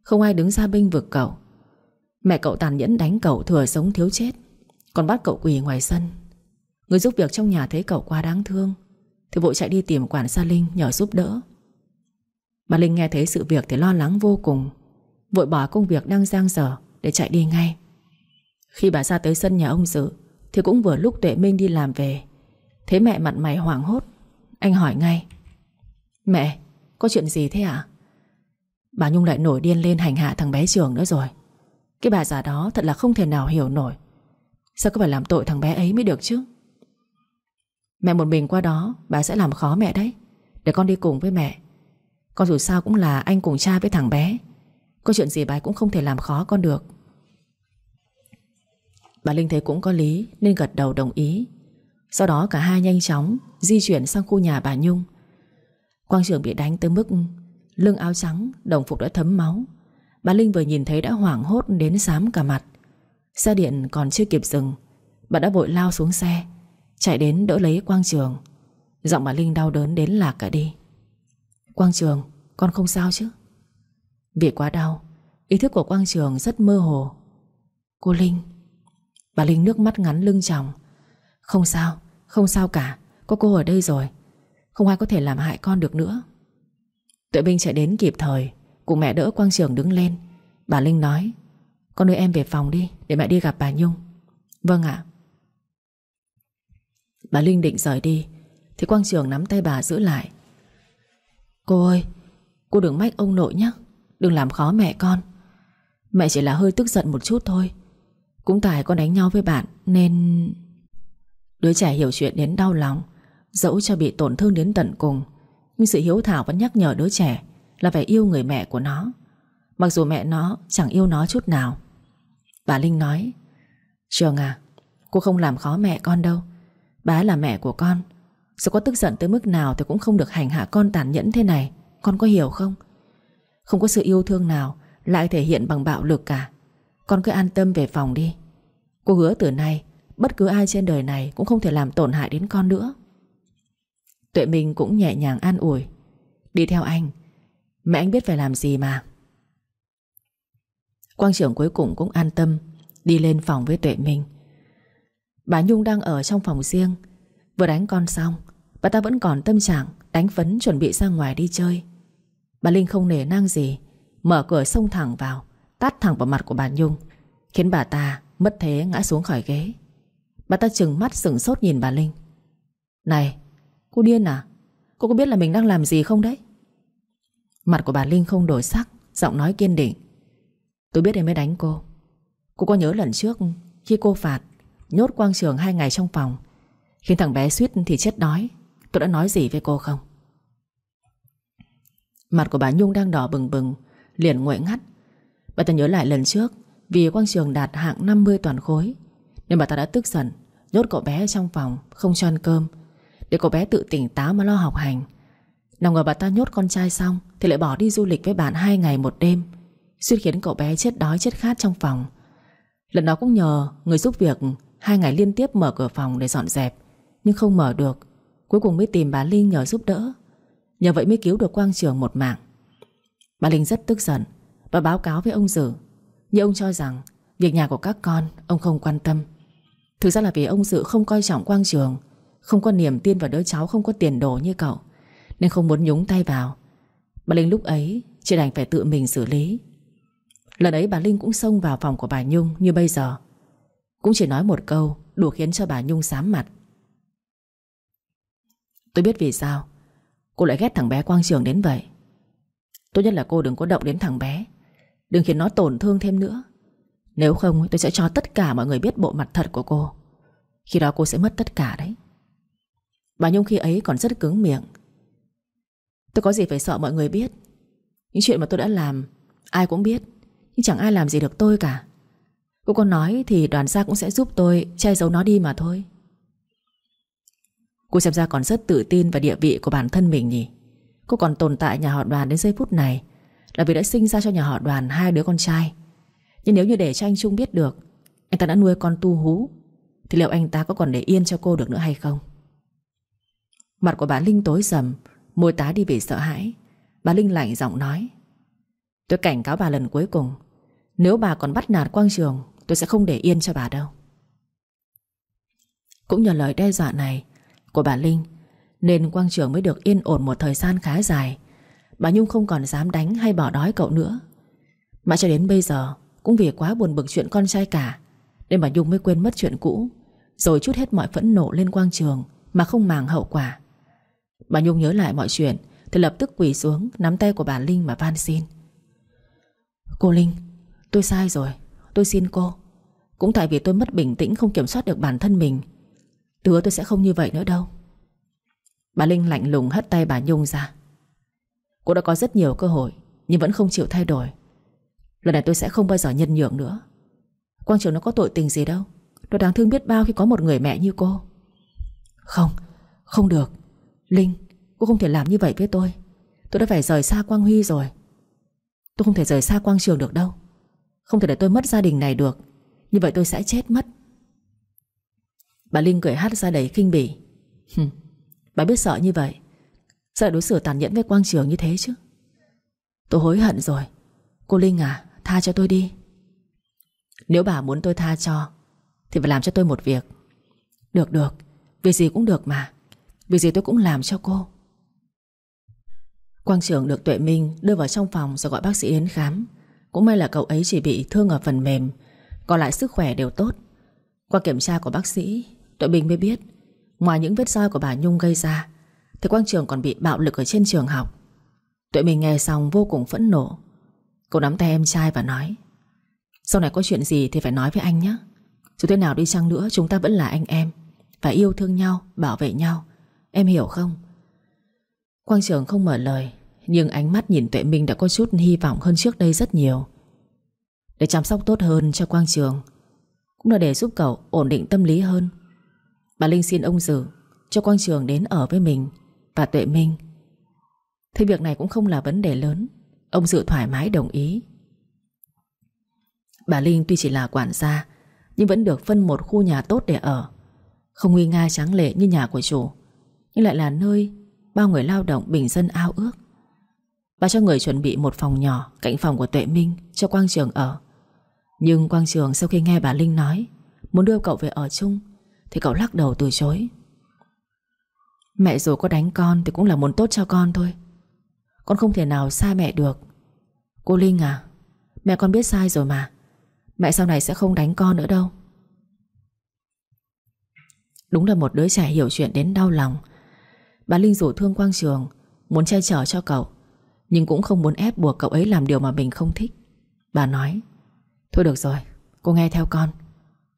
Không ai đứng ra binh vực cậu. Mẹ cậu tàn nhẫn đánh cậu thừa sống thiếu chết. Còn bắt cậu quỳ ngoài sân. Người giúp việc trong nhà thấy cậu quá đáng thương Thì vội chạy đi tìm quản gia Linh nhờ giúp đỡ. Bà Linh nghe thấy sự việc thì lo lắng vô cùng Vội bỏ công việc đang giang dở Để chạy đi ngay. Khi bà ra tới sân nhà ông Dự Thì cũng vừa lúc Tuệ Minh đi làm về. Thấy mẹ mặt mày hoảng hốt Anh hỏi ngay Mẹ, có chuyện gì thế ạ? À? Bà Nhung lại nổi điên lên hành hạ thằng bé Trường nữa rồi. Cái bà già đó thật là không thể nào hiểu nổi. Sao có phải làm tội thằng bé ấy mới được chứ? Mẹ một mình qua đó, Bà sẽ làm khó mẹ đấy. Để con đi cùng với mẹ. Con dù sao cũng là anh cùng cha với thằng bé. Có chuyện gì bà cũng không thể làm khó con được. Bà Linh thấy cũng có lý, Nên gật đầu đồng ý. Sau đó cả hai nhanh chóng Di chuyển sang khu nhà bà Nhung. Quang trưởng bị đánh tới mức Lưng áo trắng Đồng phục đã thấm máu. Bà Linh vừa nhìn thấy đã hoảng hốt đến xám cả mặt. Xe điện còn chưa kịp dừng Bà đã vội lao xuống xe Chạy đến đỡ lấy Quang Trường. Giọng bà Linh đau đớn đến lạc cả đi. Quang Trường Con không sao chứ? Vì quá đau Ý thức của Quang Trường rất mơ hồ. Cô Linh. Bà Linh nước mắt ngắn lưng chồng Không sao, không sao cả Có cô ở đây rồi. Không ai có thể làm hại con được nữa. Tuệ binh chạy đến kịp thời. Cùng mẹ đỡ Quang Trường đứng lên. Bà Linh nói, Con đưa em về phòng đi, để mẹ đi gặp bà Nhung. Vâng ạ. Bà Linh định rời đi, Thì Quang Trường nắm tay bà giữ lại. Cô ơi, Cô đừng mách ông nội nhé, Đừng làm khó mẹ con. Mẹ chỉ là hơi tức giận một chút thôi, Cũng tại con đánh nhau với bạn Nên Đứa trẻ hiểu chuyện đến đau lòng, Dẫu cho bị tổn thương đến tận cùng nhưng sự hiếu thảo vẫn nhắc nhở đứa trẻ Là phải yêu người mẹ của nó. Mặc dù mẹ nó chẳng yêu nó chút nào. Bà Linh nói, Trường à Cô không làm khó mẹ con đâu. Bá là mẹ của con. Sẽ có tức giận tới mức nào Thì cũng không được hành hạ con tàn nhẫn thế này. Con có hiểu không? Không có sự yêu thương nào Lại thể hiện bằng bạo lực cả. Con cứ an tâm về phòng đi. Cô hứa từ nay, Bất cứ ai trên đời này Cũng không thể làm tổn hại đến con nữa. Tuệ Minh cũng nhẹ nhàng an ủi. Đi theo anh. Mẹ anh biết phải làm gì mà. Quang trưởng cuối cùng cũng an tâm, Đi lên phòng với Tuệ Minh. Bà Nhung đang ở trong phòng riêng. Vừa đánh con xong, Bà ta vẫn còn tâm trạng đánh phấn chuẩn bị ra ngoài đi chơi. Bà Linh không nể nang gì, Mở cửa xông thẳng vào, Tát thẳng vào mặt của bà Nhung, Khiến bà ta mất thế ngã xuống khỏi ghế. Bà ta chừng mắt sửng sốt nhìn bà Linh. Này Cô điên à? Cô có biết là mình đang làm gì không đấy? Mặt của bà Linh không đổi sắc, Giọng nói kiên định. Tôi biết em mới đánh cô. Cô có nhớ lần trước Khi cô phạt, Nhốt Quang Trường hai ngày trong phòng, Khiến thằng bé suýt thì chết đói, Tôi đã nói gì với cô không? Mặt của bà Nhung đang đỏ bừng bừng, Liền nguội ngắt. Bà ta nhớ lại lần trước, Vì Quang Trường đạt hạng 50 toàn khối, Nên bà ta đã tức giận, Nhốt cậu bé trong phòng, Không cho ăn cơm. Để cậu bé tự tỉnh táo mà lo học hành. Nào ngờ bà ta nhốt con trai xong Thì lại bỏ đi du lịch với bạn hai ngày một đêm, Suýt khiến cậu bé chết đói chết khát trong phòng. Lần đó cũng nhờ người giúp việc Hai ngày liên tiếp mở cửa phòng để dọn dẹp, Nhưng không mở được. Cuối cùng mới tìm bà Linh nhờ giúp đỡ. Nhờ vậy mới cứu được Quang Trường một mạng. Bà Linh rất tức giận Và báo cáo với ông Dử. Nhưng ông cho rằng, Việc nhà của các con, ông không quan tâm. Thực ra là vì ông Dự không coi trọng Quang Trường không có niềm tin vào đứa cháu không có tiền đồ như cậu, Nên không muốn nhúng tay vào. Bà Linh lúc ấy Chỉ đành phải tự mình xử lý. Lần ấy bà Linh cũng xông vào phòng của bà Nhung Như bây giờ. Cũng chỉ nói một câu, Đủ khiến cho bà Nhung sám mặt. Tôi biết vì sao, Cô lại ghét thằng bé Quang Trường đến vậy. Tốt nhất là cô đừng có động đến thằng bé, Đừng khiến nó tổn thương thêm nữa. Nếu không, tôi sẽ cho tất cả mọi người biết bộ mặt thật của cô. Khi đó cô sẽ mất tất cả đấy. Bà Nhung khi ấy còn rất cứng miệng. Tôi có gì phải sợ mọi người biết? Những chuyện mà tôi đã làm, Ai cũng biết. Nhưng chẳng ai làm gì được tôi cả. Cô có nói thì đoàn gia cũng sẽ giúp tôi Che giấu nó đi mà thôi. Cô xem ra còn rất tự tin vào địa vị của bản thân mình nhỉ. Cô còn tồn tại nhà họ đoàn đến giây phút này Là vì đã sinh ra cho nhà họ đoàn hai đứa con trai. Nhưng nếu như để cho anh Trung biết được, Anh ta đã nuôi con tu hú, Thì liệu anh ta có còn để yên cho cô được nữa hay không? Mặt của bà Linh tối sầm, Môi tá đi vì sợ hãi. Bà Linh lạnh giọng nói, Tôi cảnh cáo bà lần cuối cùng, Nếu bà còn bắt nạt Quang Trường, Tôi sẽ không để yên cho bà đâu. Cũng nhờ lời đe dọa này Của bà Linh, Nên Quang Trường mới được yên ổn một thời gian khá dài. Bà Nhung không còn dám đánh hay bỏ đói cậu nữa. Mà cho đến bây giờ, Cũng vì quá buồn bực chuyện con trai cả, Nên bà Nhung mới quên mất chuyện cũ, Rồi chút hết mọi phẫn nộ lên Quang Trường Mà không màng hậu quả. Bà Nhung nhớ lại mọi chuyện, Thì lập tức quỳ xuống, Nắm tay của bà Linh mà van xin. Cô Linh, Tôi sai rồi, Tôi xin cô. Cũng tại vì tôi mất bình tĩnh không kiểm soát được bản thân mình Tứa tôi sẽ không như vậy nữa đâu. Bà Linh lạnh lùng hất tay bà Nhung ra. Cô đã có rất nhiều cơ hội, Nhưng vẫn không chịu thay đổi. Lần này tôi sẽ không bao giờ nhân nhượng nữa. Quang Trường nó có tội tình gì đâu. Nó đáng thương biết bao khi có một người mẹ như cô. Không Không được. Linh, Cô không thể làm như vậy với tôi. Tôi đã phải rời xa Quang Huy rồi. Tôi không thể rời xa Quang Trường được đâu. Không thể để tôi mất gia đình này được. Như vậy tôi sẽ chết mất. Bà Linh cười hát ra đầy kinh bỉ. Bà biết sợ như vậy. Sợ đối xử tàn nhẫn với Quang Trường như thế chứ? Tôi hối hận rồi. Cô Linh à tha cho tôi đi. Nếu bà muốn tôi tha cho, Thì phải làm cho tôi một việc. Được được. Việc gì cũng được mà. Việc gì tôi cũng làm cho cô. Quang trưởng được Tuệ Minh đưa vào trong phòng rồi gọi bác sĩ đến khám. Cũng may là cậu ấy chỉ bị thương ở phần mềm Còn lại sức khỏe đều tốt. Qua kiểm tra của bác sĩ Tuệ Minh mới biết Ngoài những vết roi của bà Nhung gây ra Thì Quang Trường còn bị bạo lực ở trên trường học. Tuệ Minh nghe xong vô cùng phẫn nộ. Cô nắm tay em trai và nói Sau này có chuyện gì thì phải nói với anh nhé. Dù thế nào đi chăng nữa chúng ta vẫn là anh em Phải yêu thương nhau, bảo vệ nhau. Em hiểu không? Quang Trường không mở lời, Nhưng ánh mắt nhìn Tuệ Minh đã có chút hy vọng hơn trước đây rất nhiều. Để chăm sóc tốt hơn cho Quang Trường, Cũng là để giúp cậu ổn định tâm lý hơn. Bà Linh xin ông dự Cho Quang Trường đến ở với mình Và Tuệ Minh. Thế việc này cũng không là vấn đề lớn, Ông Dự thoải mái đồng ý. Bà Linh tuy chỉ là quản gia, Nhưng vẫn được phân một khu nhà tốt để ở, Không nguy nga trắng lệ như nhà của chủ. Nhưng lại là nơi Bao người lao động bình dân ao ước. Bà cho người chuẩn bị một phòng nhỏ Cạnh phòng của Tuệ Minh cho Quang Trường ở. Nhưng Quang Trường sau khi nghe bà Linh nói, Muốn đưa cậu về ở chung, Thì cậu lắc đầu từ chối. Mẹ dù có đánh con Thì cũng là muốn tốt cho con thôi. Con không thể nào xa mẹ được. Cô Linh à Mẹ con biết sai rồi mà. Mẹ sau này sẽ không đánh con nữa đâu. Đúng là một đứa trẻ hiểu chuyện đến đau lòng Bà Linh rủ thương Quang Trường Muốn che chở cho cậu Nhưng cũng không muốn ép buộc cậu ấy làm điều mà mình không thích. Bà nói Thôi được rồi, cô nghe theo con.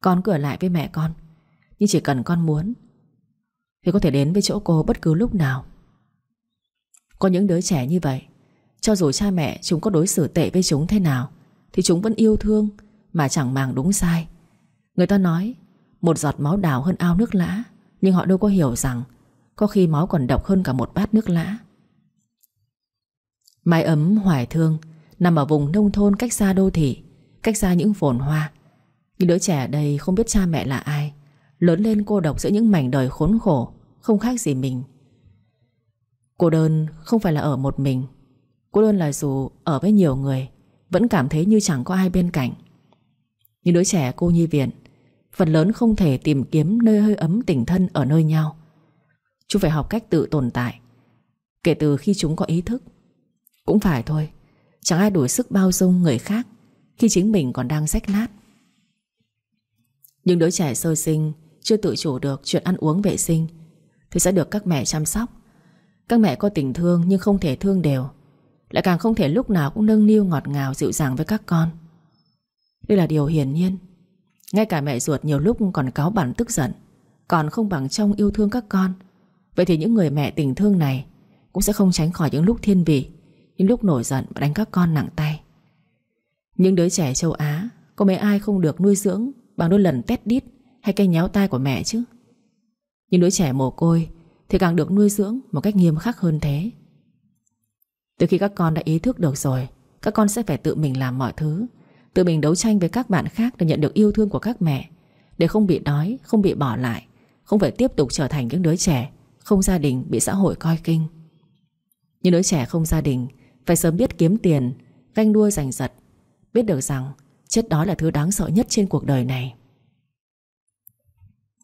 Con cửa lại với mẹ con Nhưng chỉ cần con muốn Thì có thể đến với chỗ cô bất cứ lúc nào. Có những đứa trẻ như vậy Cho dù cha mẹ chúng có đối xử tệ với chúng thế nào Thì chúng vẫn yêu thương Mà chẳng màng đúng sai. Người ta nói Một giọt máu đào hơn ao nước lã. Nhưng họ đâu có hiểu rằng có khi máu còn độc hơn cả một bát nước lã. Mái ấm hoài thương, Nằm ở vùng nông thôn cách xa đô thị, Cách xa những phồn hoa. Những đứa trẻ ở đây không biết cha mẹ là ai. Lớn lên cô độc giữa những mảnh đời khốn khổ, Không khác gì mình. Cô đơn không phải là ở một mình. Cô đơn là dù ở với nhiều người, Vẫn cảm thấy như chẳng có ai bên cạnh. Những đứa trẻ cô nhi viện, Phần lớn không thể tìm kiếm nơi hơi ấm tình thân ở nơi nhau. Chúng phải học cách tự tồn tại. Kể từ khi chúng có ý thức. Cũng phải thôi. Chẳng ai đủ sức bao dung người khác Khi chính mình còn đang rách nát. Nhưng đứa trẻ sơ sinh Chưa tự chủ được chuyện ăn uống vệ sinh Thì sẽ được các mẹ chăm sóc. Các mẹ có tình thương nhưng không thể thương đều. Lại càng không thể lúc nào cũng nâng niu ngọt ngào dịu dàng với các con. Đây là điều hiển nhiên. Ngay cả mẹ ruột nhiều lúc còn cáo bản tức giận, Còn không bằng trong yêu thương các con. Vậy thì những người mẹ tình thương này Cũng sẽ không tránh khỏi những lúc thiên vị những lúc nổi giận và đánh các con nặng tay. Những đứa trẻ châu Á Có mấy ai không được nuôi dưỡng Bằng đôi lần tét đít hay cây nhéo tai của mẹ chứ? Những đứa trẻ mồ côi Thì càng được nuôi dưỡng một cách nghiêm khắc hơn thế. Từ khi các con đã ý thức được rồi Các con sẽ phải tự mình làm mọi thứ Tự mình đấu tranh với các bạn khác Để nhận được yêu thương của các mẹ Để không bị đói, không bị bỏ lại Không phải tiếp tục trở thành những đứa trẻ không gia đình bị xã hội coi kinh. Những đứa trẻ không gia đình phải sớm biết kiếm tiền, Ganh đua giành giật, Biết được rằng chết đó là thứ đáng sợ nhất trên cuộc đời này.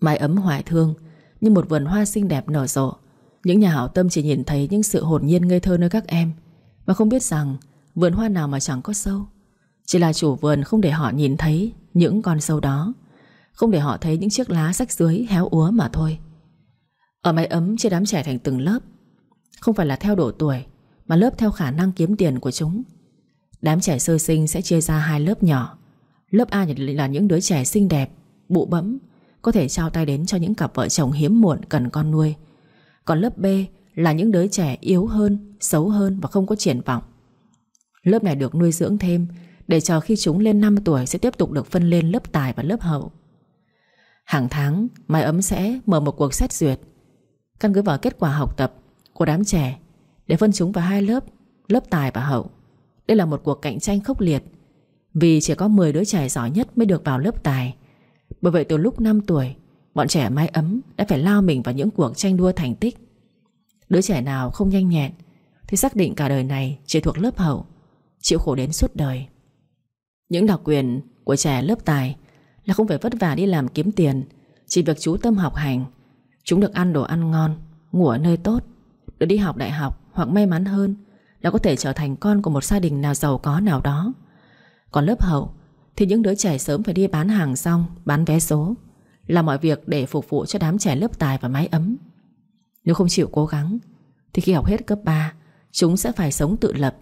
Mái ấm hoài thương, Như một vườn hoa xinh đẹp nở rộ. Những nhà hảo tâm chỉ nhìn thấy những sự hồn nhiên ngây thơ nơi các em Và không biết rằng Vườn hoa nào mà chẳng có sâu. Chỉ là chủ vườn không để họ nhìn thấy Những con sâu đó, Không để họ thấy những chiếc lá sách dưới héo úa mà thôi. Ở máy ấm chia đám trẻ thành từng lớp. Không phải là theo độ tuổi, mà lớp theo khả năng kiếm tiền của chúng. Đám trẻ sơ sinh sẽ chia ra hai lớp nhỏ. Lớp A là những đứa trẻ xinh đẹp, Bụ bẫm, Có thể trao tay đến cho những cặp vợ chồng hiếm muộn cần con nuôi. Còn lớp B là những đứa trẻ yếu hơn, Xấu hơn và không có triển vọng. Lớp này được nuôi dưỡng thêm Để chờ khi chúng lên 5 tuổi Sẽ tiếp tục được phân lên lớp tài và lớp hậu. Hàng tháng Mai ấm sẽ mở một cuộc xét duyệt. Căn cứ vào kết quả học tập Của đám trẻ để phân chúng vào hai lớp Lớp tài và hậu. Đây là một cuộc cạnh tranh khốc liệt, Vì chỉ có 10 đứa trẻ giỏi nhất mới được vào lớp tài. Bởi vậy từ lúc 5 tuổi, Bọn trẻ mái ấm đã phải lao mình vào những cuộc tranh đua thành tích. Đứa trẻ nào không nhanh nhẹn Thì xác định cả đời này chỉ thuộc lớp hậu, Chịu khổ đến suốt đời. Những đặc quyền của trẻ lớp tài Là không phải vất vả đi làm kiếm tiền, Chỉ việc chú tâm học hành Chúng được ăn đồ ăn ngon, Ngủ ở nơi tốt, Được đi học đại học hoặc may mắn hơn Là có thể trở thành con của một gia đình nào giàu có nào đó. Còn lớp hậu Thì những đứa trẻ sớm phải đi bán hàng xong, Bán vé số Làm mọi việc để phục vụ cho đám trẻ lớp tài và mái ấm. Nếu không chịu cố gắng Thì khi học hết cấp 3 Chúng sẽ phải sống tự lập,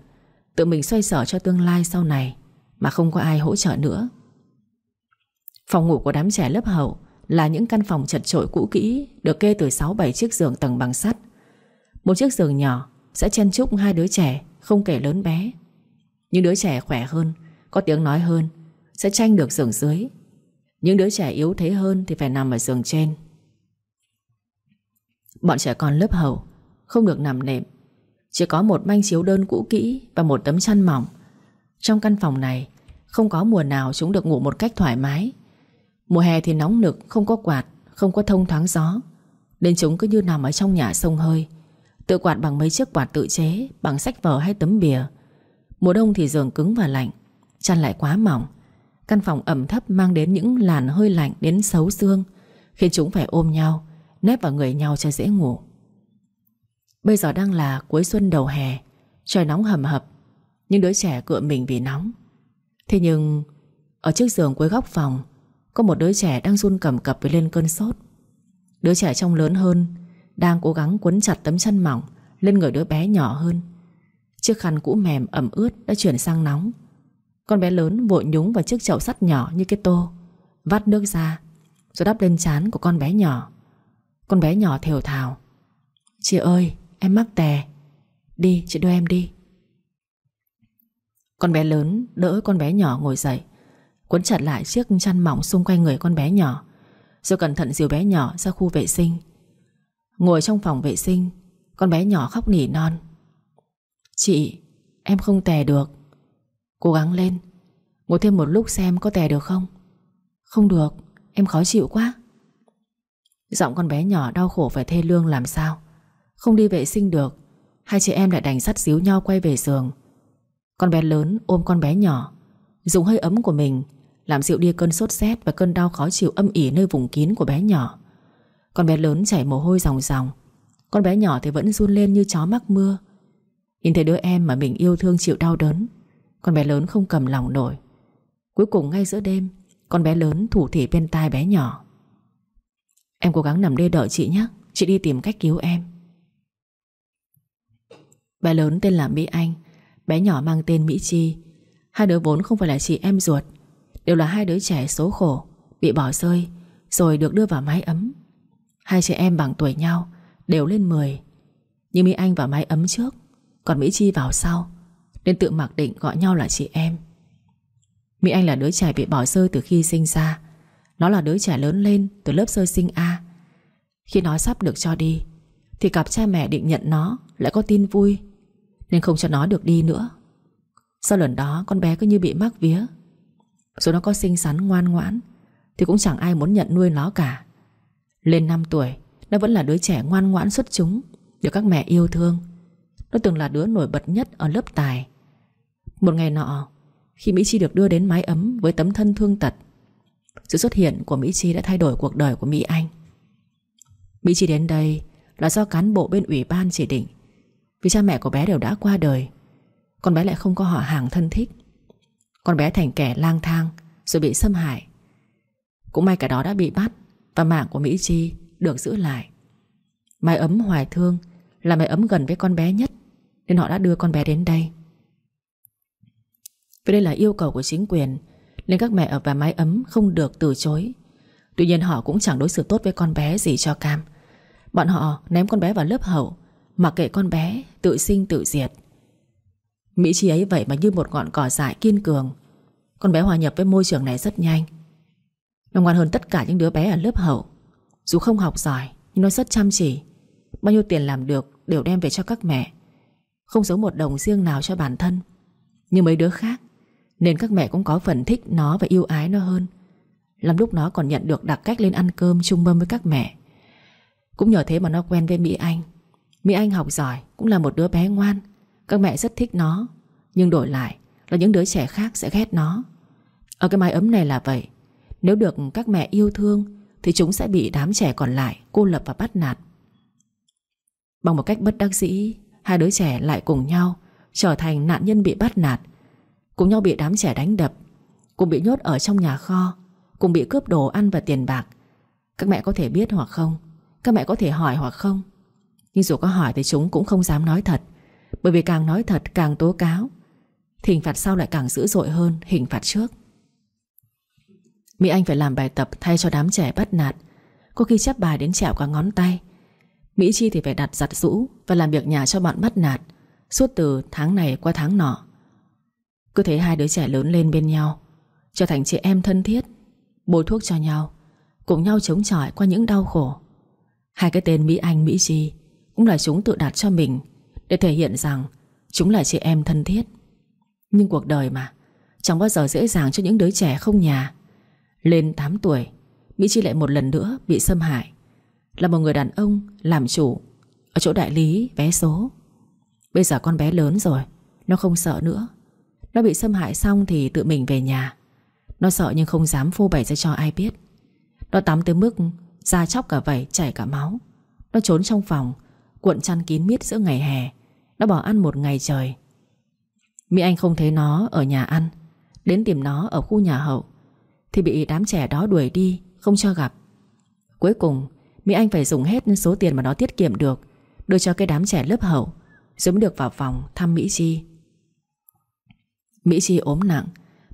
Tự mình xoay sở cho tương lai sau này Mà không có ai hỗ trợ nữa. Phòng ngủ của đám trẻ lớp hậu là những căn phòng chật trội cũ kỹ Được kê từ 6-7 chiếc giường tầng bằng sắt. Một chiếc giường nhỏ sẽ chen chúc hai đứa trẻ Không kể lớn bé. Những đứa trẻ khỏe hơn Có tiếng nói hơn Sẽ tranh được giường dưới. Những đứa trẻ yếu thế hơn Thì phải nằm ở giường trên. Bọn trẻ con lớp hầu, Không được nằm nệm. Chỉ có một manh chiếu đơn cũ kỹ Và một tấm chăn mỏng. Trong căn phòng này Không có mùa nào chúng được ngủ một cách thoải mái. Mùa hè thì nóng nực, Không có quạt, Không có thông thoáng gió. Nên chúng cứ như nằm ở trong nhà sông hơi. Tự quạt bằng mấy chiếc quạt tự chế, Bằng sách vở hay tấm bìa. Mùa đông thì giường cứng và lạnh, Chăn lại quá mỏng. Căn phòng ẩm thấp mang đến những làn hơi lạnh đến xấu xương, Khiến chúng phải ôm nhau, Nép vào người nhau cho dễ ngủ. Bây giờ đang là cuối xuân đầu hè, Trời nóng hầm hập, Nhưng đứa trẻ cựa mình vì nóng. Thế nhưng, Ở trước giường cuối góc phòng có một đứa trẻ đang run cầm cập với lên cơn sốt. Đứa trẻ trông lớn hơn, Đang cố gắng quấn chặt tấm chân mỏng Lên người đứa bé nhỏ hơn. Chiếc khăn cũ mềm ẩm ướt đã chuyển sang nóng. Con bé lớn vội nhúng vào chiếc chậu sắt nhỏ như cái tô, Vắt nước ra, Rồi đắp lên chán của con bé nhỏ. Con bé nhỏ thều thào, Chị ơi, em mắc tè. Đi, chị đưa em đi. Con bé lớn đỡ con bé nhỏ ngồi dậy Quấn chặt lại chiếc chăn mỏng xung quanh người con bé nhỏ. Rồi cẩn thận dìu bé nhỏ ra khu vệ sinh. Ngồi trong phòng vệ sinh, Con bé nhỏ khóc nỉ non. Chị, Em không tè được. Cố gắng lên. Ngồi thêm một lúc xem có tè được không? Không được, Em khó chịu quá. Giọng con bé nhỏ đau khổ phải thê lương làm sao? Không đi vệ sinh được, Hai chị em lại đành sắt xíu nhau quay về giường. Con bé lớn ôm con bé nhỏ, Dùng hơi ấm của mình làm dịu đi cơn sốt rét Và cơn đau khó chịu âm ỉ nơi vùng kín của bé nhỏ. Con bé lớn chảy mồ hôi ròng ròng. Con bé nhỏ thì vẫn run lên như chó mắc mưa. Nhìn thấy đứa em mà mình yêu thương chịu đau đớn, Con bé lớn không cầm lòng nổi. Cuối cùng ngay giữa đêm, Con bé lớn thủ thỉ bên tai bé nhỏ. Em cố gắng nằm đây đợi chị nhé, Chị đi tìm cách cứu em. Bé lớn tên là Mỹ Anh, Bé nhỏ mang tên Mỹ Chi. Hai đứa vốn không phải là chị em ruột Đều là hai đứa trẻ số khổ, Bị bỏ rơi, Rồi được đưa vào mái ấm. Hai chị em bằng tuổi nhau, Đều lên 10 Nhưng Mỹ Anh vào mái ấm trước, còn Mỹ Chi vào sau, Nên tự mặc định gọi nhau là chị em. Mỹ Anh là đứa trẻ bị bỏ rơi từ khi sinh ra. Nó là đứa trẻ lớn lên từ lớp sơ sinh A. Khi nó sắp được cho đi, Thì cặp cha mẹ định nhận nó Lại có tin vui, Nên không cho nó được đi nữa. Sau lần đó, con bé cứ như bị mắc vía. Dù nó có xinh xắn, ngoan ngoãn, Thì cũng chẳng ai muốn nhận nuôi nó cả. Lên 5 tuổi, Nó vẫn là đứa trẻ ngoan ngoãn xuất chúng, Được các mẹ yêu thương. Nó từng là đứa nổi bật nhất ở lớp tài. Một ngày nọ, Khi Mỹ Chi được đưa đến mái ấm Với tấm thân thương tật, Sự xuất hiện của Mỹ Chi đã thay đổi cuộc đời của Mỹ Anh. Mỹ Chi đến đây Là do cán bộ bên ủy ban chỉ định, Vì cha mẹ của bé đều đã qua đời. Con bé lại không có họ hàng thân thích. Con bé thành kẻ lang thang, Rồi bị xâm hại. Cũng may cả đó đã bị bắt Và mạng của Mỹ Chi được giữ lại. Mái ấm hoài thương Là mái ấm gần với con bé nhất, nên họ đã đưa con bé đến đây. Vì đây là yêu cầu của chính quyền, Nên các mẹ ở và mái ấm không được từ chối. Tuy nhiên họ cũng chẳng đối xử tốt với con bé gì cho cam. Bọn họ ném con bé vào lớp hậu, Mặc kệ con bé tự sinh tự diệt. Mỹ Chi ấy vậy mà như một ngọn cỏ dại kiên cường. Con bé hòa nhập với môi trường này rất nhanh. Nó ngoan hơn tất cả những đứa bé ở lớp hậu. Dù không học giỏi, Nhưng nó rất chăm chỉ. Bao nhiêu tiền làm được đều đem về cho các mẹ. Không giấu một đồng riêng nào cho bản thân. Như mấy đứa khác, Nên các mẹ cũng có phần thích nó và yêu ái nó hơn. Lắm lúc nó còn nhận được đặc cách lên ăn cơm chung mâm với các mẹ. Cũng nhờ thế mà nó quen với Mỹ Anh. Mỹ Anh học giỏi Cũng là một đứa bé ngoan các mẹ rất thích nó, Nhưng đổi lại là những đứa trẻ khác sẽ ghét nó. Ở cái mái ấm này là vậy. Nếu được các mẹ yêu thương Thì chúng sẽ bị đám trẻ còn lại Cô lập và bắt nạt. Bằng một cách bất đắc dĩ, Hai đứa trẻ lại cùng nhau Trở thành nạn nhân bị bắt nạt, Cùng nhau bị đám trẻ đánh đập, Cùng bị nhốt ở trong nhà kho, Cùng bị cướp đồ ăn và tiền bạc. Các mẹ có thể biết hoặc không? Các mẹ có thể hỏi hoặc không? Nhưng dù có hỏi thì chúng cũng không dám nói thật. Bởi vì càng nói thật, càng tố cáo. Thì Hình phạt sau lại càng dữ dội hơn Hình phạt trước. Mỹ Anh phải làm bài tập thay cho đám trẻ bắt nạt. Có khi chép bài đến chẹo cả ngón tay. Mỹ Chi thì phải đặt giặt rũ Và làm việc nhà cho bọn bắt nạt, Suốt từ tháng này qua tháng nọ. Cứ thấy hai đứa trẻ lớn lên bên nhau, Trở thành chị em thân thiết bồi thuốc cho nhau, Cùng nhau chống chọi qua những đau khổ. Hai cái tên Mỹ Anh, Mỹ Chi Cũng là chúng tự đặt cho mình. Để thể hiện rằng Chúng là chị em thân thiết. Nhưng cuộc đời mà, Chẳng bao giờ dễ dàng cho những đứa trẻ không nhà. Lên 8 tuổi, Mỹ Chi lại một lần nữa bị xâm hại. Là một người đàn ông, làm chủ, Ở chỗ đại lý, vé số. Bây giờ con bé lớn rồi, Nó không sợ nữa. Nó bị xâm hại xong thì tự mình về nhà. Nó sợ nhưng không dám phô bày ra cho ai biết. Nó tắm tới mức Da chóc cả vảy, chảy cả máu. Nó trốn trong phòng, Cuộn chăn kín mít giữa ngày hè. Nó bỏ ăn một ngày trời. Mỹ Anh không thấy nó ở nhà ăn, Đến tìm nó ở khu nhà hậu, Thì bị đám trẻ đó đuổi đi, Không cho gặp. Cuối cùng Mỹ Anh phải dùng hết số tiền mà nó tiết kiệm được, Đưa cho cái đám trẻ lớp hậu Rồi mới được vào phòng thăm Mỹ Chi. Mỹ Chi ốm nặng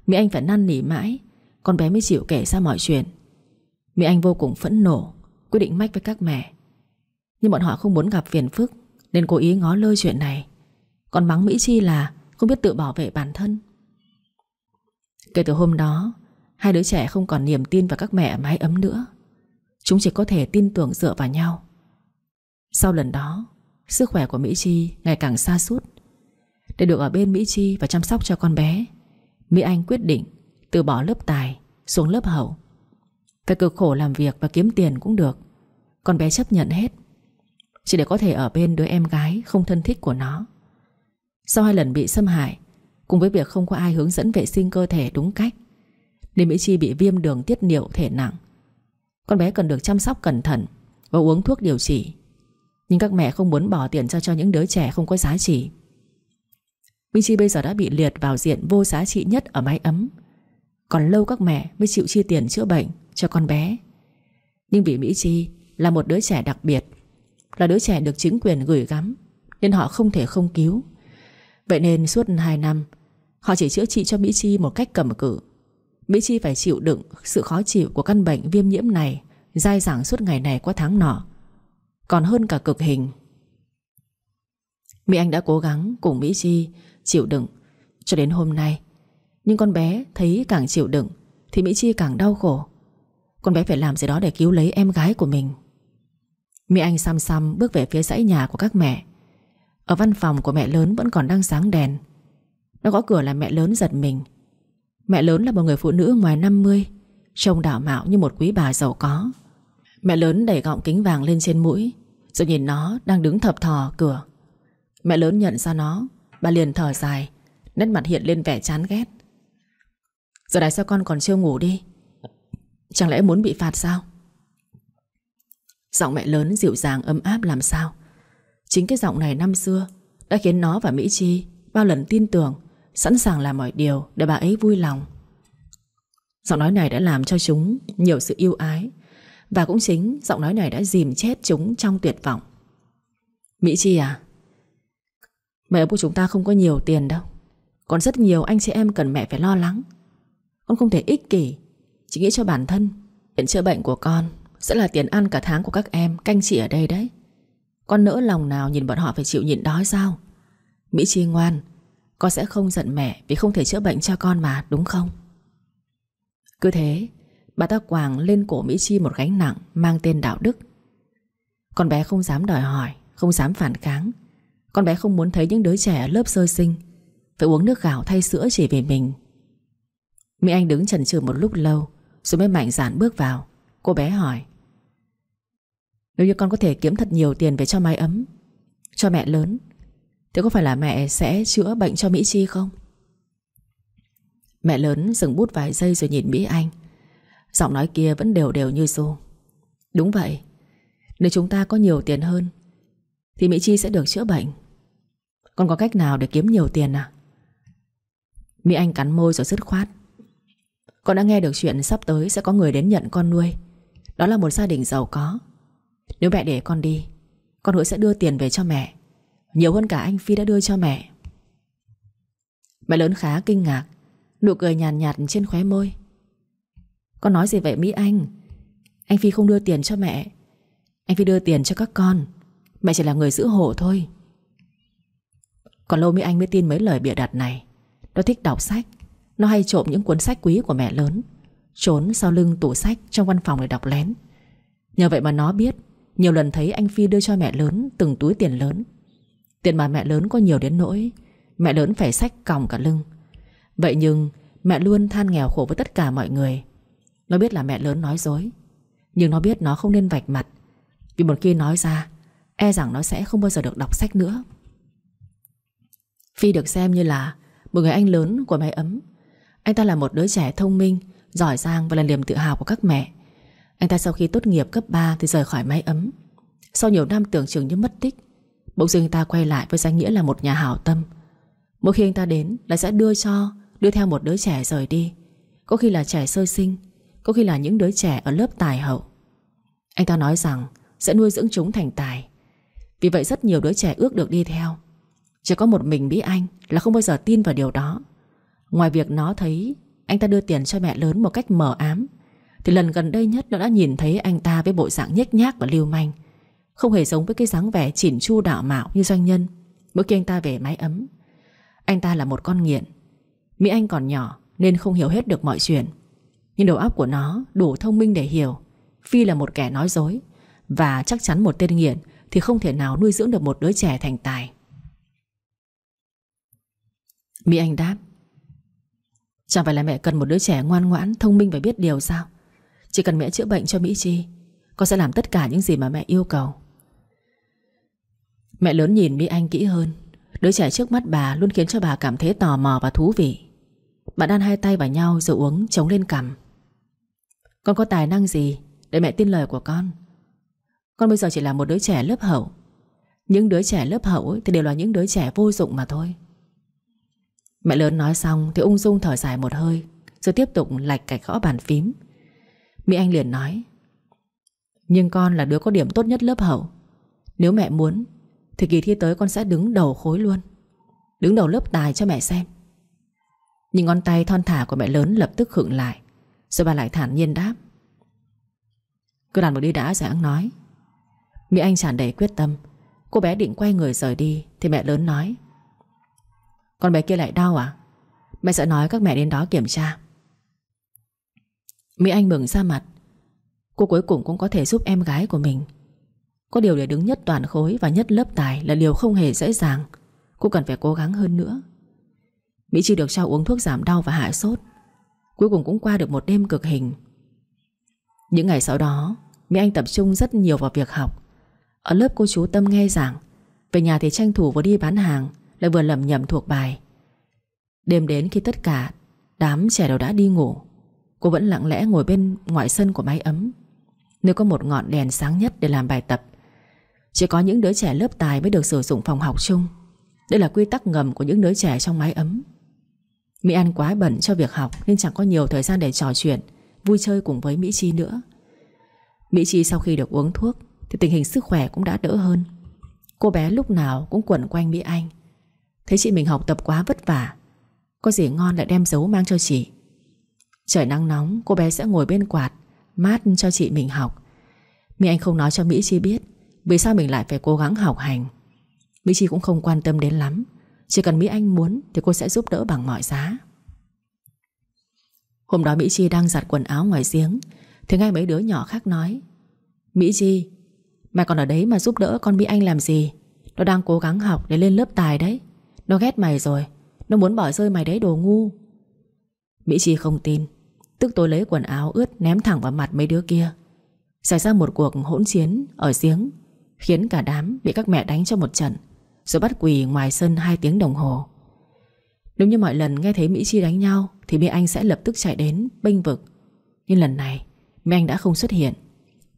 Mỹ Anh phải năn nỉ mãi, Con bé mới chịu kể ra mọi chuyện. Mỹ Anh vô cùng phẫn nộ, Quyết định mách với các mẹ. Nhưng bọn họ không muốn gặp phiền phức. Nên cố ý ngó lơi chuyện này. Còn mắng Mỹ Chi là không biết tự bảo vệ bản thân. Kể từ hôm đó, Hai đứa trẻ không còn niềm tin vào các mẹ mái ấm nữa. Chúng chỉ có thể tin tưởng dựa vào nhau. Sau lần đó, Sức khỏe của Mỹ Chi ngày càng xa sút. Để được ở bên Mỹ Chi và chăm sóc cho con bé, Mỹ Anh quyết định Từ bỏ lớp tài xuống lớp hậu. Phải cực khổ làm việc và kiếm tiền cũng được. Con bé chấp nhận hết. Chỉ để có thể ở bên đứa em gái Không thân thích của nó. Sau hai lần bị xâm hại, Cùng với việc không có ai hướng dẫn vệ sinh cơ thể đúng cách Nên Mỹ Chi bị viêm đường tiết niệu thể nặng. Con bé cần được chăm sóc cẩn thận Và uống thuốc điều trị. Nhưng các mẹ không muốn bỏ tiền cho cho những đứa trẻ không có giá trị. Mỹ Chi bây giờ đã bị liệt vào diện vô giá trị nhất ở mái ấm. Còn lâu các mẹ mới chịu chi tiền chữa bệnh cho con bé. Nhưng vì Mỹ Chi là một đứa trẻ đặc biệt là đứa trẻ được chính quyền gửi gắm, Nên họ không thể không cứu. Vậy nên suốt 2 năm, Họ chỉ chữa trị cho Mỹ Chi một cách cầm cự. Mỹ Chi phải chịu đựng sự khó chịu của căn bệnh viêm nhiễm này Dai dẳng suốt ngày này qua tháng nọ, Còn hơn cả cực hình. Mỹ Anh đã cố gắng cùng Mỹ Chi chịu đựng cho đến hôm nay, Nhưng con bé thấy càng chịu đựng Thì Mỹ Chi càng đau khổ. Con bé phải làm gì đó để cứu lấy em gái của mình. Mỹ Anh xăm xăm bước về phía dãy nhà của các mẹ. Ở văn phòng của mẹ lớn vẫn còn đang sáng đèn. Nó gõ cửa là mẹ lớn giật mình. Mẹ lớn là một người phụ nữ ngoài 50 Trông đảo mạo như một quý bà giàu có. Mẹ lớn đẩy gọng kính vàng lên trên mũi, Rồi nhìn nó đang đứng thập thò cửa. Mẹ lớn nhận ra nó, Bà liền thở dài, Nét mặt hiện lên vẻ chán ghét. Giờ này sao con còn chưa ngủ đi? Chẳng lẽ muốn bị phạt sao? Giọng mẹ lớn dịu dàng ấm áp làm sao? Chính cái giọng này năm xưa Đã khiến nó và Mỹ Chi Bao lần tin tưởng, Sẵn sàng làm mọi điều để bà ấy vui lòng. Giọng nói này đã làm cho chúng Nhiều sự yêu ái, Và cũng chính giọng nói này đã dìm chết chúng Trong tuyệt vọng. Mỹ Chi à Mẹ của chúng ta không có nhiều tiền đâu. Còn rất nhiều anh chị em cần mẹ phải lo lắng. Con không thể ích kỷ, Chỉ nghĩ cho bản thân Tiền chữa bệnh của con. Sẽ là tiền ăn cả tháng của các em Canh chị ở đây đấy. Con nỡ lòng nào nhìn bọn họ phải chịu nhịn đói sao? Mỹ Chi ngoan, Con sẽ không giận mẹ Vì không thể chữa bệnh cho con mà, đúng không? Cứ thế, Bà ta quàng lên cổ Mỹ Chi một gánh nặng Mang tên đạo đức. Con bé không dám đòi hỏi, Không dám phản kháng. Con bé không muốn thấy những đứa trẻ ở lớp sơ sinh, Phải uống nước gạo thay sữa chỉ vì mình. Mỹ Anh đứng chần chừ một lúc lâu, Rồi mới mạnh dạn bước vào. Cô bé hỏi nếu như con có thể kiếm thật nhiều tiền về cho mái ấm, Cho mẹ lớn Thế có phải là mẹ sẽ chữa bệnh cho Mỹ Chi không? Mẹ lớn dừng bút vài giây rồi nhìn Mỹ Anh. Giọng nói kia vẫn đều đều như xu Đúng vậy, Nếu chúng ta có nhiều tiền hơn, Thì Mỹ Chi sẽ được chữa bệnh. Con có cách nào để kiếm nhiều tiền à? Mỹ Anh cắn môi rồi dứt khoát. Con đã nghe được chuyện sắp tới Sẽ có người đến nhận con nuôi. Đó là một gia đình giàu có. Nếu mẹ để con đi Con hứa sẽ đưa tiền về cho mẹ. Nhiều hơn cả anh Phi đã đưa cho mẹ. Mẹ lớn khá kinh ngạc Nụ cười nhàn nhạt, nhạt trên khóe môi. Con nói gì vậy Mỹ Anh? Anh Phi không đưa tiền cho mẹ. Anh Phi đưa tiền cho các con. Mẹ chỉ là người giữ hộ thôi. Còn lâu Mỹ Anh mới tin mấy lời bịa đặt này. Nó thích đọc sách. Nó hay trộm những cuốn sách quý của mẹ lớn Trốn sau lưng tủ sách trong văn phòng để đọc lén. Nhờ vậy mà nó biết nhiều lần thấy anh Phi đưa cho mẹ lớn Từng túi tiền lớn. Tiền mà mẹ lớn có nhiều đến nỗi, Mẹ lớn phải sách còng cả lưng. Vậy nhưng mẹ luôn than nghèo khổ với tất cả mọi người. Nó biết là mẹ lớn nói dối, Nhưng nó biết nó không nên vạch mặt. Vì một khi nói ra E rằng nó sẽ không bao giờ được đọc sách nữa. Phi được xem như là một người anh lớn của mái ấm. Anh ta là một đứa trẻ thông minh, Giỏi giang và là niềm tự hào của các mẹ. Anh ta sau khi tốt nghiệp cấp 3 Thì rời khỏi máy ấm. Sau nhiều năm tưởng chừng như mất tích, Bỗng dưng anh ta quay lại với danh nghĩa là một nhà hảo tâm. Mỗi khi anh ta đến Là sẽ đưa cho, Đưa theo một đứa trẻ rời đi. Có khi là trẻ sơ sinh, Có khi là những đứa trẻ ở lớp tài hậu. Anh ta nói rằng Sẽ nuôi dưỡng chúng thành tài. Vì vậy rất nhiều đứa trẻ ước được đi theo. Chỉ có một mình Mỹ Anh Là không bao giờ tin vào điều đó. Ngoài việc nó thấy, Anh ta đưa tiền cho mẹ lớn một cách mờ ám. Thì lần gần đây nhất Nó đã nhìn thấy anh ta với bộ dạng nhếch nhác và lưu manh. Không hề giống với cái dáng vẻ chỉn chu đạo mạo như doanh nhân Mỗi khi anh ta về mái ấm. Anh ta là một con nghiện. Mỹ Anh còn nhỏ nên không hiểu hết được mọi chuyện. Nhưng đầu óc của nó đủ thông minh để hiểu. Phi là một kẻ nói dối Và chắc chắn một tên nghiện Thì không thể nào nuôi dưỡng được một đứa trẻ thành tài. Mỹ Anh đáp, Chẳng phải là mẹ cần một đứa trẻ ngoan ngoãn, Thông minh và biết điều sao? Chỉ cần mẹ chữa bệnh cho Mỹ Chi Con sẽ làm tất cả những gì mà mẹ yêu cầu. Mẹ lớn nhìn Mỹ Anh kỹ hơn. Đứa trẻ trước mắt bà luôn khiến cho bà cảm thấy tò mò và thú vị. Bà đan hai tay vào nhau rồi uống chống lên cằm. Con có tài năng gì Để mẹ tin lời của con? Con bây giờ chỉ là một đứa trẻ lớp hậu. Những đứa trẻ lớp hậu ấy, Thì đều là những đứa trẻ vô dụng mà thôi. Mẹ lớn nói xong Thì ung dung thở dài một hơi Rồi tiếp tục lạch cạch gõ bàn phím. Mỹ Anh liền nói, Nhưng con là đứa có điểm tốt nhất lớp hậu. Nếu mẹ muốn, Thì kỳ thi tới con sẽ đứng đầu khối luôn. Đứng đầu lớp tài cho mẹ xem. Nhưng ngón tay thon thả của mẹ lớn lập tức khựng lại. Rồi bà lại thản nhiên đáp, Cứ làm một đi đã rồi ăn nói. Mỹ Anh tràn đầy quyết tâm. Cô bé định quay người rời đi, Thì mẹ lớn nói, con bé kia lại đau à? Mẹ sẽ nói các mẹ đến đó kiểm tra. Mỹ Anh mừng ra mặt. Cô cuối cùng cũng có thể giúp em gái của mình. Có điều để đứng nhất toàn khối Và nhất lớp tài là điều không hề dễ dàng. Cô cần phải cố gắng hơn nữa. Mỹ chỉ được cho uống thuốc giảm đau và hạ sốt. Cuối cùng cũng qua được một đêm cực hình. Những ngày sau đó, Mỹ Anh tập trung rất nhiều vào việc học. Ở lớp cô chú Tâm nghe giảng. Về nhà thì tranh thủ vừa đi bán hàng, lại vừa lầm nhầm thuộc bài. Đêm đến khi tất cả Đám trẻ đều đã đi ngủ Cô vẫn lặng lẽ ngồi bên ngoại sân của máy ấm. Nếu có một ngọn đèn sáng nhất để làm bài tập. Chỉ có những đứa trẻ lớp tài mới được sử dụng phòng học chung. Đây là quy tắc ngầm của những đứa trẻ trong máy ấm. Mỹ An quá bận cho việc học Nên chẳng có nhiều thời gian để trò chuyện, Vui chơi cùng với Mỹ Chi nữa. Mỹ Chi sau khi được uống thuốc Thì tình hình sức khỏe cũng đã đỡ hơn. Cô bé lúc nào cũng quẩn quanh Mỹ Anh. Thấy chị mình học tập quá vất vả. Có gì ngon lại đem dấu mang cho chị. Trời nắng nóng, Cô bé sẽ ngồi bên quạt, Mát cho chị mình học. Mỹ Anh không nói cho Mỹ Chi biết, Vì sao mình lại phải cố gắng học hành. Mỹ Chi cũng không quan tâm đến lắm. Chỉ cần Mỹ Anh muốn Thì cô sẽ giúp đỡ bằng mọi giá. Hôm đó Mỹ Chi đang giặt quần áo ngoài giếng, Thì ngay mấy đứa nhỏ khác nói, Mỹ Chi Mày còn ở đấy mà giúp đỡ con Mỹ Anh làm gì? Nó đang cố gắng học để lên lớp tài đấy. Nó ghét mày rồi, Nó muốn bỏ rơi mày đấy đồ ngu. Mỹ Chi không tin. Tức tôi lấy quần áo ướt ném thẳng vào mặt mấy đứa kia. Xảy ra một cuộc hỗn chiến, Ở giếng, Khiến cả đám bị các mẹ đánh cho một trận, Rồi bắt quỳ ngoài sân 2 tiếng đồng hồ. Nếu như mọi lần nghe thấy Mỹ Chi đánh nhau, Thì Mỹ Anh sẽ lập tức chạy đến, bênh vực. Nhưng lần này Mỹ Anh đã không xuất hiện.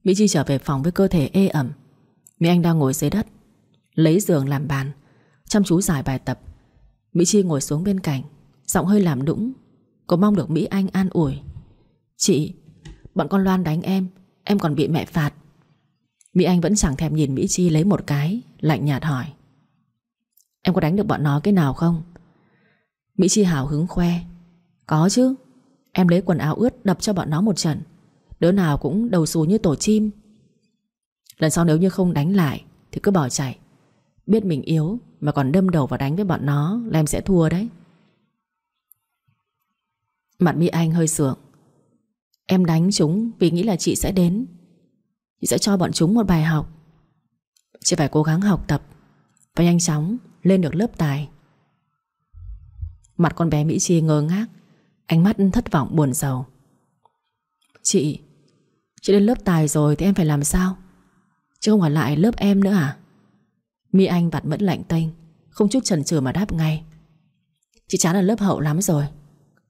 Mỹ Chi trở về phòng với cơ thể ê ẩm. Mỹ Anh đang ngồi dưới đất, Lấy giường làm bàn, Chăm chú giải bài tập. Mỹ Chi ngồi xuống bên cạnh, Giọng hơi làm đũng. Cô mong được Mỹ Anh an ủi. Chị, bọn con Loan đánh em Em còn bị mẹ phạt. Mỹ Anh vẫn chẳng thèm nhìn Mỹ Chi lấy một cái Lạnh nhạt hỏi. Em có đánh được bọn nó cái nào không? Mỹ Chi hào hứng khoe. Có chứ Em lấy quần áo ướt đập cho bọn nó một trận. Đứa nào cũng đầu xù như tổ chim. Lần sau nếu như không đánh lại Thì cứ bỏ chạy. Biết mình yếu Mà còn đâm đầu vào đánh với bọn nó Là em sẽ thua đấy. Mặt Mỹ Anh hơi sượng. Em đánh chúng vì nghĩ là chị sẽ đến. Chị sẽ cho bọn chúng một bài học. Chị phải cố gắng học tập Và nhanh chóng lên được lớp tài. Mặt con bé Mỹ Chi ngơ ngác, Ánh mắt thất vọng buồn rầu. Chị Chị lên lớp tài rồi thì em phải làm sao? Chứ không phải lại lớp em nữa à? Mỹ Anh vặt mẫn lạnh tênh, Không chút chần chừ mà đáp ngay. Chị chán ở lớp hậu lắm rồi.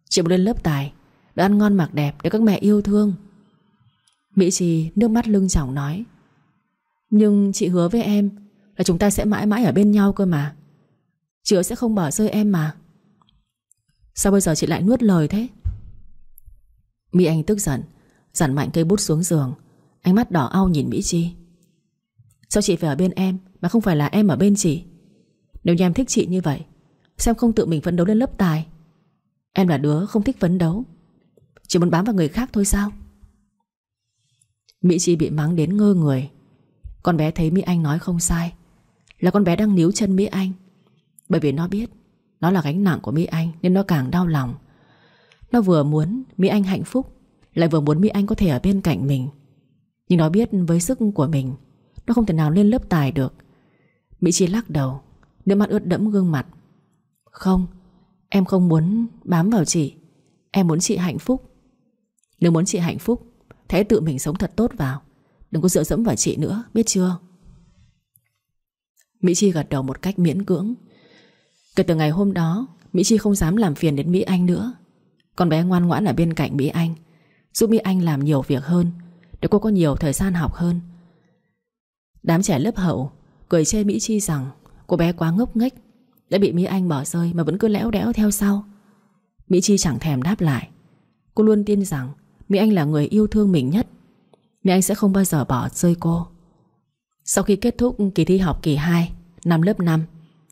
Chị muốn lên lớp tài Để ăn ngon mặc đẹp để các mẹ yêu thương. Mỹ Trì nước mắt lưng tròng nói, Nhưng chị hứa với em Là chúng ta sẽ mãi mãi ở bên nhau cơ mà. Chị sẽ không bỏ rơi em mà. Sao bây giờ chị lại nuốt lời thế? Mỹ Anh tức giận Giản mạnh cây bút xuống giường, Ánh mắt đỏ au nhìn Mỹ Chi. Sao chị phải ở bên em Mà không phải là em ở bên chị? Nếu như em thích chị như vậy, Sao không tự mình phấn đấu lên lớp tài? Em là đứa không thích phấn đấu. Chỉ muốn bám vào người khác thôi sao? Mỹ Chi bị mắng đến ngơ người. Con bé thấy Mỹ Anh nói không sai, Là con bé đang níu chân Mỹ Anh. Bởi vì nó biết Nó là gánh nặng của Mỹ Anh Nên nó càng đau lòng. Nó vừa muốn Mỹ Anh hạnh phúc, Lại vừa muốn Mỹ Anh có thể ở bên cạnh mình. Nhưng nó biết với sức của mình, Nó không thể nào lên lớp tài được. Mỹ Chi lắc đầu, Nước mắt ướt đẫm gương mặt. Không Em không muốn bám vào chị. Em muốn chị hạnh phúc. Nếu muốn chị hạnh phúc, Thế tự mình sống thật tốt vào. Đừng có dựa dẫm vào chị nữa, biết chưa? Mỹ Chi gật đầu một cách miễn cưỡng. Kể từ ngày hôm đó, Mỹ Chi không dám làm phiền đến Mỹ Anh nữa. Con bé ngoan ngoãn ở bên cạnh Mỹ Anh. Giúp Mỹ Anh làm nhiều việc hơn, Để cô có nhiều thời gian học hơn. Đám trẻ lớp hậu Cười chê Mỹ Chi rằng Cô bé quá ngốc nghếch. Đã bị Mỹ Anh bỏ rơi mà vẫn cứ lẽo đẽo theo sau. Mỹ Chi chẳng thèm đáp lại. Cô luôn tin rằng Mỹ Anh là người yêu thương mình nhất. Mỹ Anh sẽ không bao giờ bỏ rơi cô. Sau khi kết thúc kỳ thi học kỳ 2 Năm lớp 5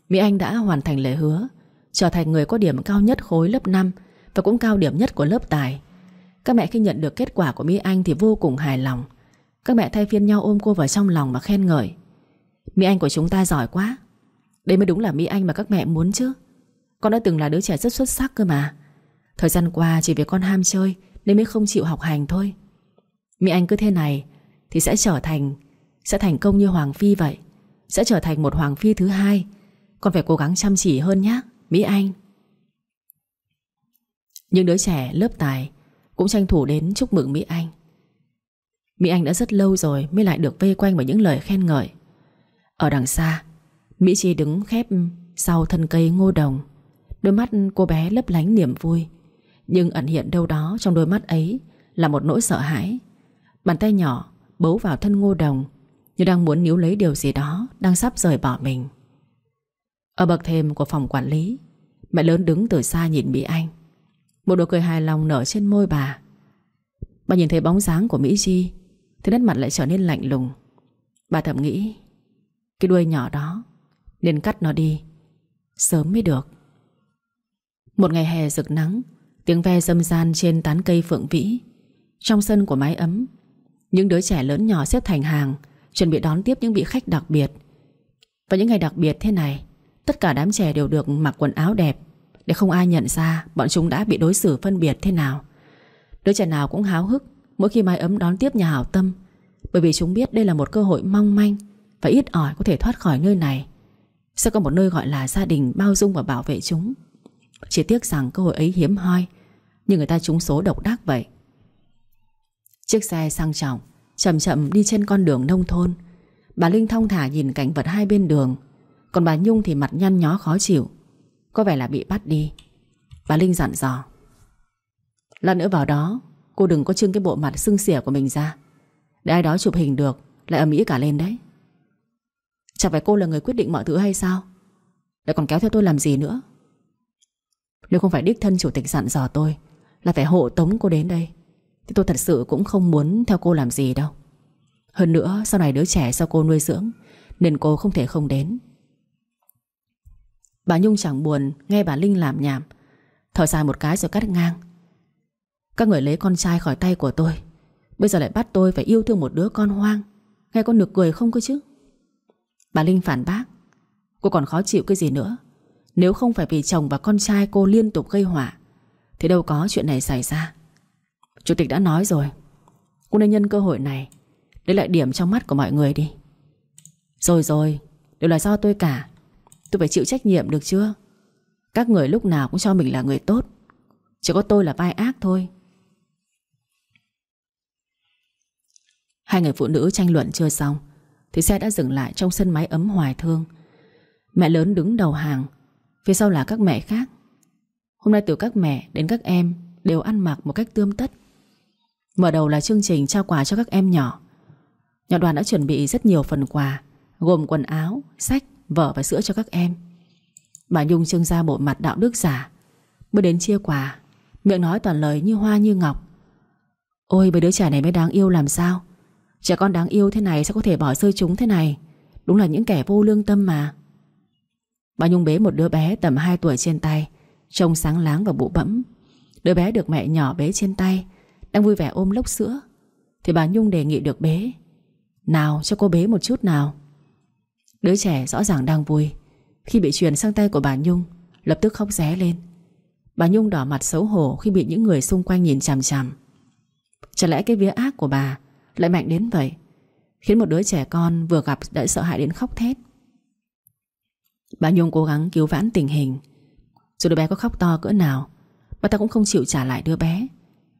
Mỹ Anh đã hoàn thành lời hứa, Trở thành người có điểm cao nhất khối lớp 5 Và cũng cao điểm nhất của lớp tài. Các mẹ khi nhận được kết quả của Mỹ Anh Thì vô cùng hài lòng. Các mẹ thay phiên nhau ôm cô vào trong lòng mà khen ngợi. Mỹ Anh của chúng ta giỏi quá. Đây mới đúng là Mỹ Anh mà các mẹ muốn chứ. Con đã từng là đứa trẻ rất xuất sắc cơ mà. Thời gian qua chỉ vì con ham chơi Nên mới không chịu học hành thôi. Mỹ Anh cứ thế này Thì sẽ trở thành, Sẽ thành công như Hoàng Phi vậy. Sẽ trở thành một Hoàng Phi thứ hai. Con phải cố gắng chăm chỉ hơn nhé Mỹ Anh. Những đứa trẻ lớp tài Cũng tranh thủ đến chúc mừng Mỹ Anh. Mỹ Anh đã rất lâu rồi Mới lại được vây quanh bởi những lời khen ngợi. Ở đằng xa Mỹ Chi đứng khép sau thân cây ngô đồng. Đôi mắt cô bé lấp lánh niềm vui. Nhưng ẩn hiện đâu đó trong đôi mắt ấy Là một nỗi sợ hãi. Bàn tay nhỏ bấu vào thân ngô đồng Như đang muốn níu lấy điều gì đó Đang sắp rời bỏ mình. Ở bậc thềm của phòng quản lý, Mẹ lớn đứng từ xa nhìn Mỹ Anh. Một nụ cười hài lòng nở trên môi bà. Bà nhìn thấy bóng dáng của Mỹ Chi Thì nét mặt lại trở nên lạnh lùng. Bà thầm nghĩ, Cái đuôi nhỏ đó nên cắt nó đi. Sớm mới được. Một ngày hè rực nắng, Tiếng ve dâm gian trên tán cây phượng vĩ. Trong sân của mái ấm, Những đứa trẻ lớn nhỏ xếp thành hàng, Chuẩn bị đón tiếp những vị khách đặc biệt. Và những ngày đặc biệt thế này, Tất cả đám trẻ đều được mặc quần áo đẹp Để không ai nhận ra Bọn chúng đã bị đối xử phân biệt thế nào. Đứa trẻ nào cũng háo hức Mỗi khi mái ấm đón tiếp nhà hảo tâm, Bởi vì chúng biết đây là một cơ hội mong manh Và ít ỏi có thể thoát khỏi nơi này. Sẽ có một nơi gọi là gia đình Bao dung và bảo vệ chúng? Chỉ tiếc rằng cơ hội ấy hiếm hoi, Nhưng người ta trúng số độc đắc vậy. Chiếc xe sang trọng, Chậm chậm đi trên con đường nông thôn. Bà Linh thong thả nhìn cảnh vật hai bên đường, Còn bà Nhung thì mặt nhăn nhó khó chịu. Có vẻ là bị bắt đi. Bà Linh dặn dò. Lần nữa vào đó, Cô đừng có trưng cái bộ mặt sưng xỉa của mình ra. Để ai đó chụp hình được, Lại ầm ĩ cả lên đấy. Chẳng phải cô là người quyết định mọi thứ hay sao? Lại còn kéo theo tôi làm gì nữa? Nếu không phải đích thân chủ tịch dặn dò tôi Là phải hộ tống cô đến đây, Thì tôi thật sự cũng không muốn theo cô làm gì đâu. Hơn nữa, sau này đứa trẻ sau cô nuôi dưỡng, Nên cô không thể không đến. Bà Nhung chẳng buồn Nghe bà Linh làm nhảm, Thở dài một cái rồi cắt ngang. Các người lấy con trai khỏi tay của tôi, Bây giờ lại bắt tôi phải yêu thương một đứa con hoang, Nghe con nực cười không cơ chứ? Bà Linh phản bác. Cô còn khó chịu cái gì nữa. Nếu không phải vì chồng và con trai cô liên tục gây họa, Thì đâu có chuyện này xảy ra. Chủ tịch đã nói rồi. Cô nên nhân cơ hội này Để lại điểm trong mắt của mọi người đi. Rồi rồi, Đều là do tôi cả. Tôi phải chịu trách nhiệm được chưa? Các người lúc nào cũng cho mình là người tốt. Chỉ có tôi là vai ác thôi. Hai người phụ nữ tranh luận chưa xong. Thì xe đã dừng lại trong sân máy ấm hoài thương Mẹ lớn đứng đầu hàng Phía sau là các mẹ khác. Hôm nay từ các mẹ đến các em Đều ăn mặc một cách tươm tất. Mở đầu là chương trình trao quà cho các em nhỏ. Nhà đoàn đã chuẩn bị rất nhiều phần quà Gồm quần áo, sách, vở và sữa cho các em. Bà Nhung trưng ra bộ mặt đạo đức giả. Bước đến chia quà Miệng nói toàn lời như hoa như ngọc. Ôi mấy đứa trẻ này mới đáng yêu làm sao? Trẻ con đáng yêu thế này Sao có thể bỏ rơi chúng thế này. Đúng là những kẻ vô lương tâm mà. Bà Nhung bế một đứa bé tầm 2 tuổi trên tay, Trông sáng láng và bụ bẫm. Đứa bé được mẹ nhỏ bế trên tay, Đang vui vẻ ôm lốc sữa. Thì bà Nhung đề nghị được bế. Nào, cho cô bế một chút nào. Đứa trẻ rõ ràng đang vui. Khi bị truyền sang tay của bà Nhung, Lập tức khóc ré lên. Bà Nhung đỏ mặt xấu hổ khi bị những người xung quanh nhìn chằm chằm. Chả lẽ cái vía ác của bà lại mạnh đến vậy, Khiến một đứa trẻ con vừa gặp đã sợ hãi đến khóc thét. Bà Nhung cố gắng cứu vãn tình hình. Dù đứa bé có khóc to cỡ nào, Bà ta cũng không chịu trả lại đứa bé,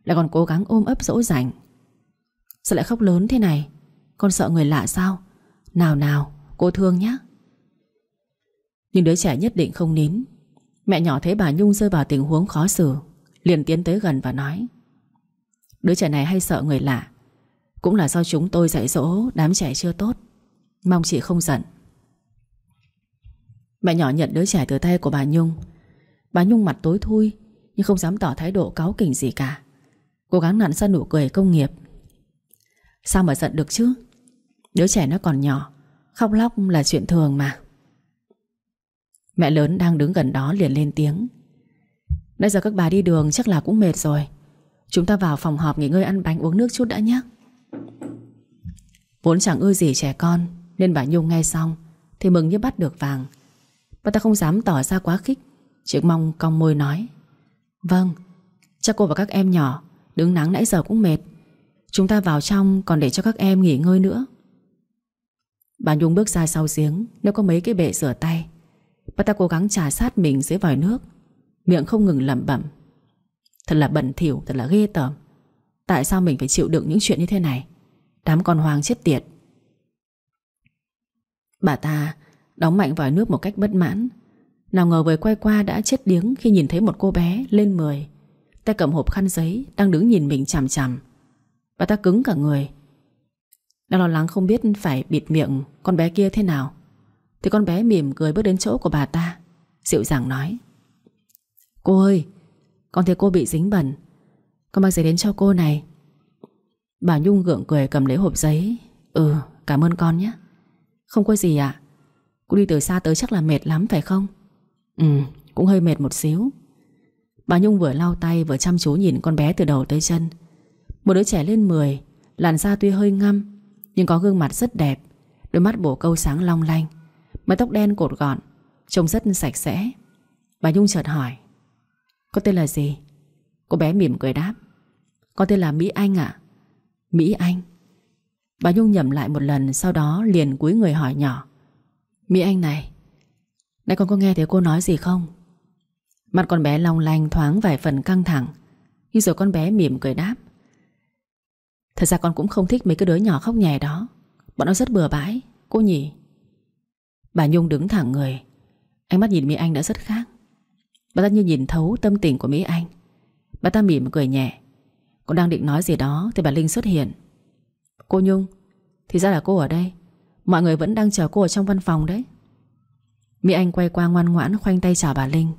Lại còn cố gắng ôm ấp dỗ dành. Sao lại khóc lớn thế này? Con sợ người lạ sao? Nào nào, cô thương nhé Nhưng đứa trẻ nhất định không nín. Mẹ nhỏ thấy bà Nhung rơi vào tình huống khó xử, Liền tiến tới gần và nói, Đứa trẻ này hay sợ người lạ. Cũng là do chúng tôi dạy dỗ Đám trẻ chưa tốt. Mong chị không giận. Mẹ nhỏ nhận đứa trẻ từ tay của bà Nhung. Bà Nhung mặt tối thui, Nhưng không dám tỏ thái độ cáu kỉnh gì cả. Cố gắng nặn ra nụ cười công nghiệp. Sao mà giận được chứ? Đứa trẻ nó còn nhỏ, Khóc lóc là chuyện thường mà. Mẹ lớn đang đứng gần đó liền lên tiếng. Bây giờ các bà đi đường chắc là cũng mệt rồi. Chúng ta vào phòng họp nghỉ ngơi ăn bánh uống nước chút đã nhé. Vốn chẳng ưa gì trẻ con Nên bà Nhung nghe xong Thì mừng như bắt được vàng. Bà ta không dám tỏ ra quá khích Chỉ mong cong môi nói Vâng cha cô và các em nhỏ Đứng nắng nãy giờ cũng mệt. Chúng ta vào trong còn để cho các em nghỉ ngơi nữa. Bà Nhung bước ra sau giếng Nếu có mấy cái bệ rửa tay. Bà ta cố gắng trà sát mình dưới vòi nước Miệng không ngừng lẩm bẩm. Thật là bẩn thỉu, thật là ghê tởm. Tại sao mình phải chịu đựng những chuyện như thế này? Đám con hoang chết tiệt. Bà ta Đóng mạnh vòi nước một cách bất mãn. Nào ngờ vừa quay qua đã chết điếng Khi nhìn thấy một cô bé lên 10 Tay cầm hộp khăn giấy Đang đứng nhìn mình chằm chằm. Bà ta cứng cả người. Đang lo lắng không biết phải bịt miệng Con bé kia thế nào, Thì con bé mỉm cười bước đến chỗ của bà ta, Dịu dàng nói, Cô ơi, Con thấy cô bị dính bẩn. Con mang giấy đến cho cô này. Bà Nhung gượng cười cầm lấy hộp giấy. Ừ cảm ơn con nhé. Không có gì ạ. Cô đi từ xa tới chắc là mệt lắm, phải không? Ừ cũng hơi mệt một xíu. Bà Nhung vừa lau tay vừa chăm chú nhìn con bé từ đầu tới chân. Một đứa trẻ lên 10 Làn da tuy hơi ngăm, Nhưng có gương mặt rất đẹp, Đôi mắt bổ câu sáng long lanh, Mái tóc đen cột gọn, Trông rất sạch sẽ. Bà Nhung chợt hỏi, Có tên là gì? Cô bé mỉm cười đáp, Có tên là Mỹ Anh ạ. Mỹ Anh. Bà Nhung nhầm lại một lần, Sau đó liền cúi người hỏi nhỏ. Mỹ Anh này Này con có nghe thấy cô nói gì không? Mặt con bé long lanh thoáng vài phần căng thẳng, Nhưng rồi con bé mỉm cười đáp. Thật ra con cũng không thích mấy cái đứa nhỏ khóc nhè đó. Bọn nó rất bừa bãi, Cô nhỉ? Bà Nhung đứng thẳng người. Ánh mắt nhìn Mỹ Anh đã rất khác. Bà ta như nhìn thấu tâm tình của Mỹ Anh. Bà ta mỉm cười nhẹ. Cô đang định nói gì đó Thì bà Linh xuất hiện. Cô Nhung, Thì ra là cô ở đây. Mọi người vẫn đang chờ cô ở trong văn phòng đấy. Mỹ Anh quay qua ngoan ngoãn khoanh tay chào bà Linh.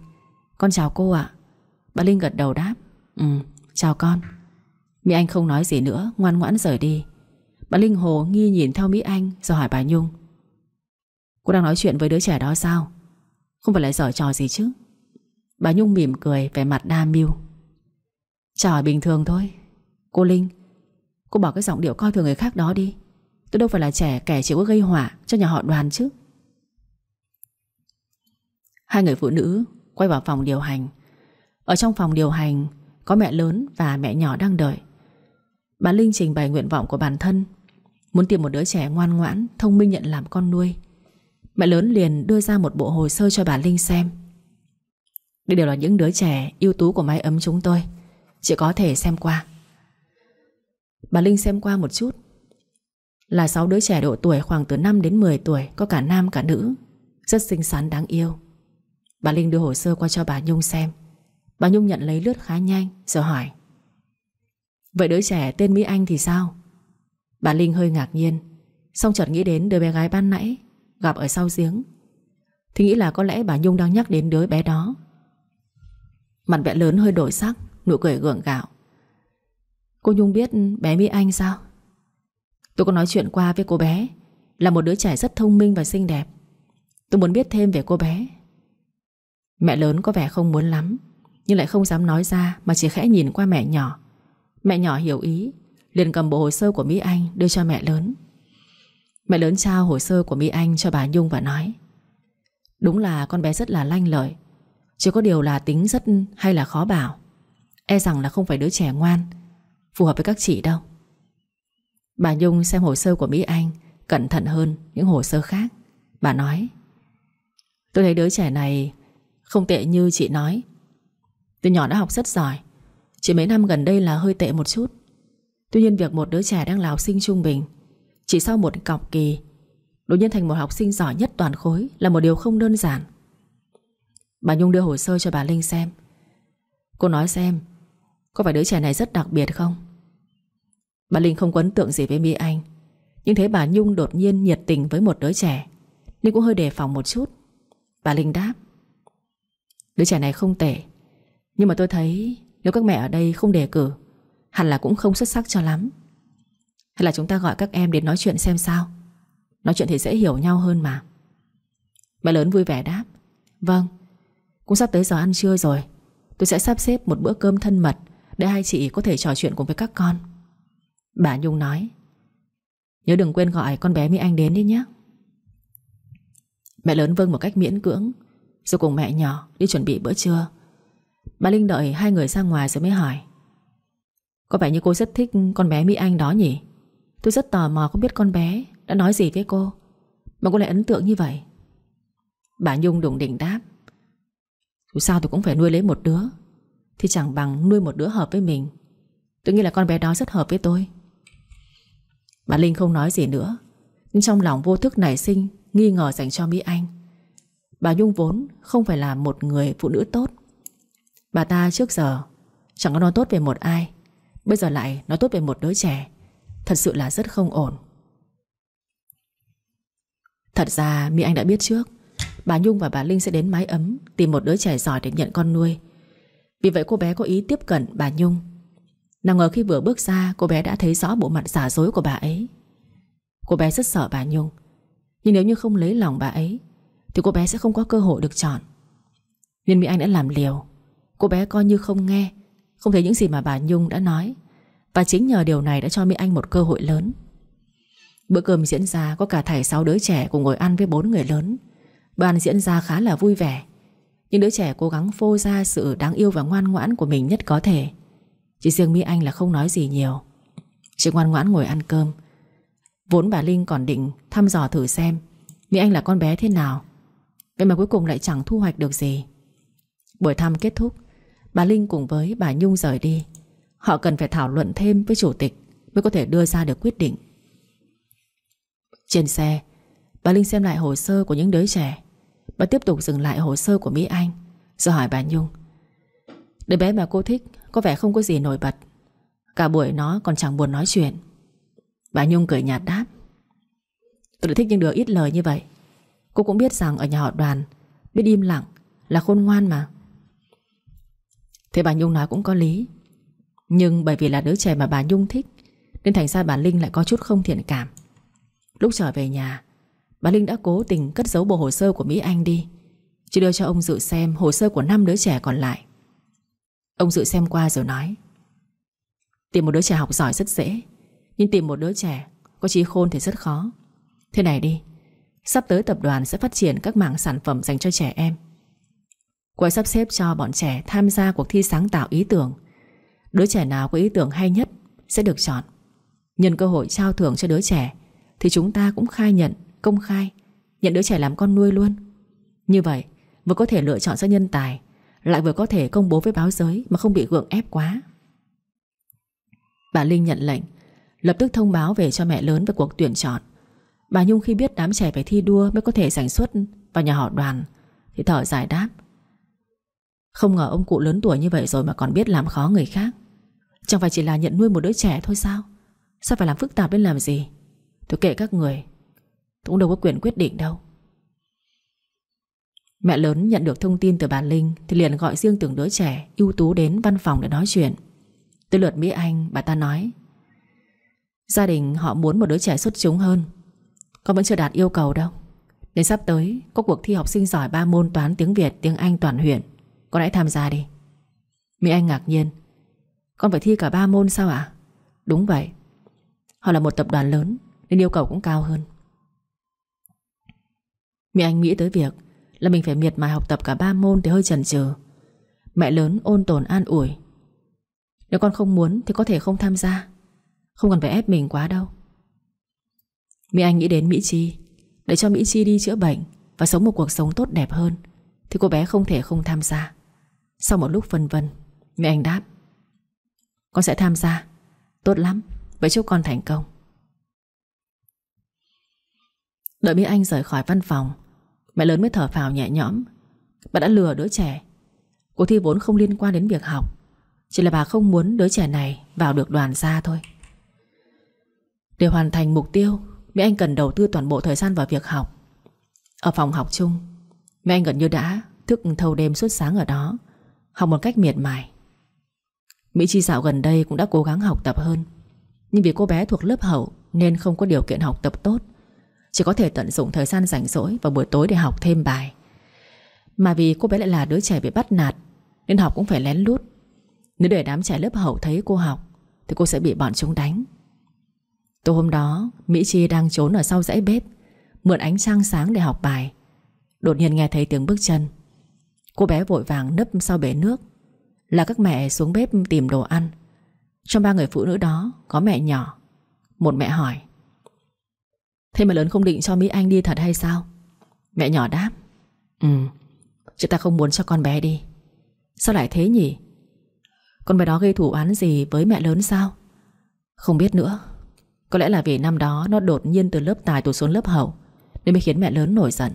Con chào cô ạ. Bà Linh gật đầu đáp. Ừ chào con. Mỹ Anh không nói gì nữa, Ngoan ngoãn rời đi. Bà Linh hồ nghi nhìn theo Mỹ Anh Rồi hỏi bà Nhung. Cô đang nói chuyện với đứa trẻ đó sao? Không phải là giở trò gì chứ? Bà Nhung mỉm cười vẻ mặt đa mưu. Chào hỏi bình thường thôi. Cô Linh, Cô bỏ cái giọng điệu coi thường người khác đó đi. Tôi đâu phải là trẻ kẻ chịu có gây họa Cho nhà họ đoàn chứ. Hai người phụ nữ Quay vào phòng điều hành. Ở trong phòng điều hành, Có mẹ lớn và mẹ nhỏ đang đợi. Bà Linh trình bày nguyện vọng của bản thân, Muốn tìm một đứa trẻ ngoan ngoãn, Thông minh nhận làm con nuôi. Mẹ lớn liền đưa ra một bộ hồ sơ cho bà Linh xem. Đây đều là những đứa trẻ ưu tú của mái ấm chúng tôi. Chị có thể xem qua. Bà Linh xem qua một chút. Là 6 đứa trẻ độ tuổi khoảng từ 5 đến 10 tuổi, Có cả nam, cả nữ, Rất xinh xắn, đáng yêu. Bà Linh đưa hồ sơ qua cho bà Nhung xem. Bà Nhung nhận lấy lướt khá nhanh, Rồi hỏi. Vậy đứa trẻ tên Mỹ Anh thì sao? Bà Linh hơi ngạc nhiên. Xong chợt nghĩ đến đứa bé gái ban nãy, Gặp ở sau giếng. Thì nghĩ là có lẽ bà Nhung đang nhắc đến đứa bé đó. Mặt vẽ lớn hơi đổi sắc. Nụ cười gượng gạo. Cô Nhung biết bé Mỹ Anh sao? Tôi có nói chuyện qua với cô bé, Là một đứa trẻ rất thông minh và xinh đẹp. Tôi muốn biết thêm về cô bé. Mẹ lớn có vẻ không muốn lắm, Nhưng lại không dám nói ra Mà chỉ khẽ nhìn qua mẹ nhỏ. Mẹ nhỏ hiểu ý, liền cầm bộ hồ sơ của Mỹ Anh đưa cho mẹ lớn. Mẹ lớn trao hồ sơ của Mỹ Anh cho bà Nhung và nói, Đúng là con bé rất là lanh lợi, Chỉ có điều là tính rất hay là khó bảo. E rằng là không phải đứa trẻ ngoan. Phù hợp với các chị đâu. Bà Nhung xem hồ sơ của Mỹ Anh, Cẩn thận hơn những hồ sơ khác. Bà nói, Tôi thấy đứa trẻ này Không tệ như chị nói. Từ nhỏ đã học rất giỏi, Chỉ mấy năm gần đây là hơi tệ một chút. Tuy nhiên việc một đứa trẻ đang là học sinh trung bình, Chỉ sau một cọc kỳ, Đột nhiên thành một học sinh giỏi nhất toàn khối Là một điều không đơn giản. Bà Nhung đưa hồ sơ cho bà Linh xem. Cô nói xem có phải đứa trẻ này rất đặc biệt không? Bà Linh không có ấn tượng gì với Mỹ Anh. Nhưng thấy bà Nhung đột nhiên nhiệt tình với một đứa trẻ. Nhưng cũng hơi đề phòng một chút. Bà Linh đáp, Đứa trẻ này không tệ. Nhưng mà tôi thấy nếu các mẹ ở đây không đề cử, Hẳn là cũng không xuất sắc cho lắm. Hay là chúng ta gọi các em đến nói chuyện xem sao? Nói chuyện thì dễ hiểu nhau hơn mà. Mẹ lớn vui vẻ đáp Vâng Cũng sắp tới giờ ăn trưa rồi. Tôi sẽ sắp xếp một bữa cơm thân mật để hai chị có thể trò chuyện cùng với các con. Bà Nhung nói, Nhớ đừng quên gọi con bé Mỹ Anh đến đi nhé. Mẹ lớn vâng một cách miễn cưỡng. Rồi cùng mẹ nhỏ đi chuẩn bị bữa trưa. Bà Linh đợi hai người ra ngoài rồi mới hỏi, Có vẻ như cô rất thích con bé Mỹ Anh đó nhỉ? Tôi rất tò mò không biết con bé Đã nói gì với cô. Mà cô lại ấn tượng như vậy. Bà Nhung đùng đỉnh đáp, Dù sao tôi cũng phải nuôi lấy một đứa. Thì chẳng bằng nuôi một đứa hợp với mình. Tôi nghĩ là con bé đó rất hợp với tôi. Bà Linh không nói gì nữa, Nhưng trong lòng vô thức nảy sinh, Nghi ngờ dành cho Mỹ Anh. Bà Nhung vốn không phải là một người phụ nữ tốt. Bà ta trước giờ Chẳng có nói tốt về một ai, Bây giờ lại nói tốt về một đứa trẻ. Thật sự là rất không ổn. Thật ra Mỹ Anh đã biết trước, Bà Nhung và bà Linh sẽ đến mái ấm Tìm một đứa trẻ giỏi để nhận con nuôi. Vì vậy cô bé có ý tiếp cận bà Nhung. Nào ngờ khi vừa bước ra, Cô bé đã thấy rõ bộ mặt giả dối của bà ấy. Cô bé rất sợ bà Nhung. Nhưng nếu như không lấy lòng bà ấy, Thì cô bé sẽ không có cơ hội được chọn. Nên Mỹ Anh đã làm liều. Cô bé coi như không nghe, Không thấy những gì mà bà Nhung đã nói. Và chính nhờ điều này đã cho Mỹ Anh một cơ hội lớn. Bữa cơm diễn ra Có cả thầy, sáu đứa trẻ cùng ngồi ăn với bốn người lớn. Bữa ăn diễn ra khá là vui vẻ. Nhưng đứa trẻ cố gắng phô ra sự đáng yêu và ngoan ngoãn của mình nhất có thể. Chỉ riêng Mỹ Anh là không nói gì nhiều. Chỉ ngoan ngoãn ngồi ăn cơm. Vốn bà Linh còn định thăm dò thử xem Mỹ Anh là con bé thế nào. Vậy mà cuối cùng lại chẳng thu hoạch được gì. Buổi thăm kết thúc, Bà Linh cùng với bà Nhung rời đi. Họ cần phải thảo luận thêm với chủ tịch Mới có thể đưa ra được quyết định. Trên xe, Bà Linh xem lại hồ sơ của những đứa trẻ. Bà tiếp tục dừng lại hồ sơ của Mỹ Anh. Rồi hỏi bà Nhung. Đứa bé mà cô thích, có vẻ không có gì nổi bật. Cả buổi nó còn chẳng buồn nói chuyện. Bà Nhung cười nhạt đáp. Tôi đã thích những đứa ít lời như vậy. Cô cũng biết rằng ở nhà họ đoàn, Biết im lặng là khôn ngoan mà. Thế bà Nhung nói cũng có lý. Nhưng bởi vì là đứa trẻ mà bà Nhung thích, Nên thành ra bà Linh lại có chút không thiện cảm. Lúc trở về nhà Bà Linh đã cố tình cất giấu bộ hồ sơ của Mỹ Anh đi Chỉ đưa cho ông Dự xem hồ sơ của năm đứa trẻ còn lại. Ông Dự xem qua rồi nói Tìm một đứa trẻ học giỏi rất dễ Nhưng tìm một đứa trẻ Có trí khôn thì rất khó. Thế này đi Sắp tới tập đoàn sẽ phát triển các mảng sản phẩm dành cho trẻ em. Cô sắp xếp cho bọn trẻ tham gia cuộc thi sáng tạo ý tưởng Đứa trẻ nào có ý tưởng hay nhất Sẽ được chọn. Nhân cơ hội trao thưởng cho đứa trẻ Thì chúng ta cũng khai nhận, công khai, Nhận đứa trẻ làm con nuôi luôn. Như vậy, vừa có thể lựa chọn ra nhân tài, lại vừa có thể công bố với báo giới Mà không bị gượng ép quá. Bà Linh nhận lệnh, Lập tức thông báo về cho mẹ lớn về cuộc tuyển chọn. Bà Nhung khi biết đám trẻ phải thi đua Mới có thể sản xuất vào nhà họ đoàn, Thì thở dài đáp. Không ngờ ông cụ lớn tuổi như vậy rồi Mà còn biết làm khó người khác. Chẳng phải chỉ là nhận nuôi một đứa trẻ thôi sao? Sao phải làm phức tạp đến làm gì? Tôi kệ các người Tôi cũng đâu có quyền quyết định đâu. Mẹ lớn nhận được thông tin từ bà Linh Thì liền gọi riêng từng đứa trẻ ưu tú đến văn phòng để nói chuyện. Tới lượt Mỹ Anh, bà ta nói, Gia đình họ muốn một đứa trẻ xuất chúng hơn. Con vẫn chưa đạt yêu cầu đâu. Đến sắp tới, Có cuộc thi học sinh giỏi ba môn toán tiếng Việt, Tiếng Anh toàn huyện. Con hãy tham gia đi. Mỹ Anh ngạc nhiên, Con phải thi cả ba môn sao ạ? Đúng vậy. Họ là một tập đoàn lớn Nên yêu cầu cũng cao hơn. Mỹ Anh nghĩ tới việc Là mình phải miệt mài học tập cả ba môn Thì hơi chần chừ. Mẹ lớn ôn tồn an ủi. Nếu con không muốn thì có thể không tham gia. Không cần phải ép mình quá đâu. Mỹ Anh nghĩ đến Mỹ Chi. Để cho Mỹ Chi đi chữa bệnh Và sống một cuộc sống tốt đẹp hơn Thì cô bé không thể không tham gia. Sau một lúc phân vân, Mẹ Anh đáp, Con sẽ tham gia. Tốt lắm. Vậy chúc con thành công. Đợi Mỹ Anh rời khỏi văn phòng Mẹ lớn mới thở phào nhẹ nhõm. Bà đã lừa đứa trẻ. Cuộc thi vốn không liên quan đến việc học. Chỉ là bà không muốn đứa trẻ này Vào được đoàn xa thôi. Để hoàn thành mục tiêu Mỹ Anh cần đầu tư toàn bộ thời gian vào việc học. Ở phòng học chung Mỹ Anh gần như đã thức thâu đêm suốt sáng ở đó, Học một cách miệt mài. Mỹ Chi dạo gần đây cũng đã cố gắng học tập hơn. Nhưng vì cô bé thuộc lớp hậu Nên không có điều kiện học tập tốt. Chỉ có thể tận dụng thời gian rảnh rỗi Vào buổi tối để học thêm bài. Mà vì cô bé lại là đứa trẻ bị bắt nạt, Nên học cũng phải lén lút. Nếu để đám trẻ lớp hậu thấy cô học, Thì cô sẽ bị bọn chúng đánh. Tối hôm đó, Mỹ Chi đang trốn ở sau dãy bếp, Mượn ánh trăng sáng để học bài. Đột nhiên nghe thấy tiếng bước chân. Cô bé vội vàng nấp sau bể nước, Là các mẹ xuống bếp tìm đồ ăn. Trong ba người phụ nữ đó Có mẹ nhỏ, Một mẹ hỏi Thế mà lớn không định cho Mỹ Anh đi thật hay sao? Mẹ nhỏ đáp. Ừ Chúng ta không muốn cho con bé đi. Sao lại thế nhỉ? Con bé đó gây thủ án gì với mẹ lớn sao? Không biết nữa. Có lẽ là vì năm đó nó đột nhiên từ lớp tài tụt xuống lớp hậu, Nên mới khiến mẹ lớn nổi giận.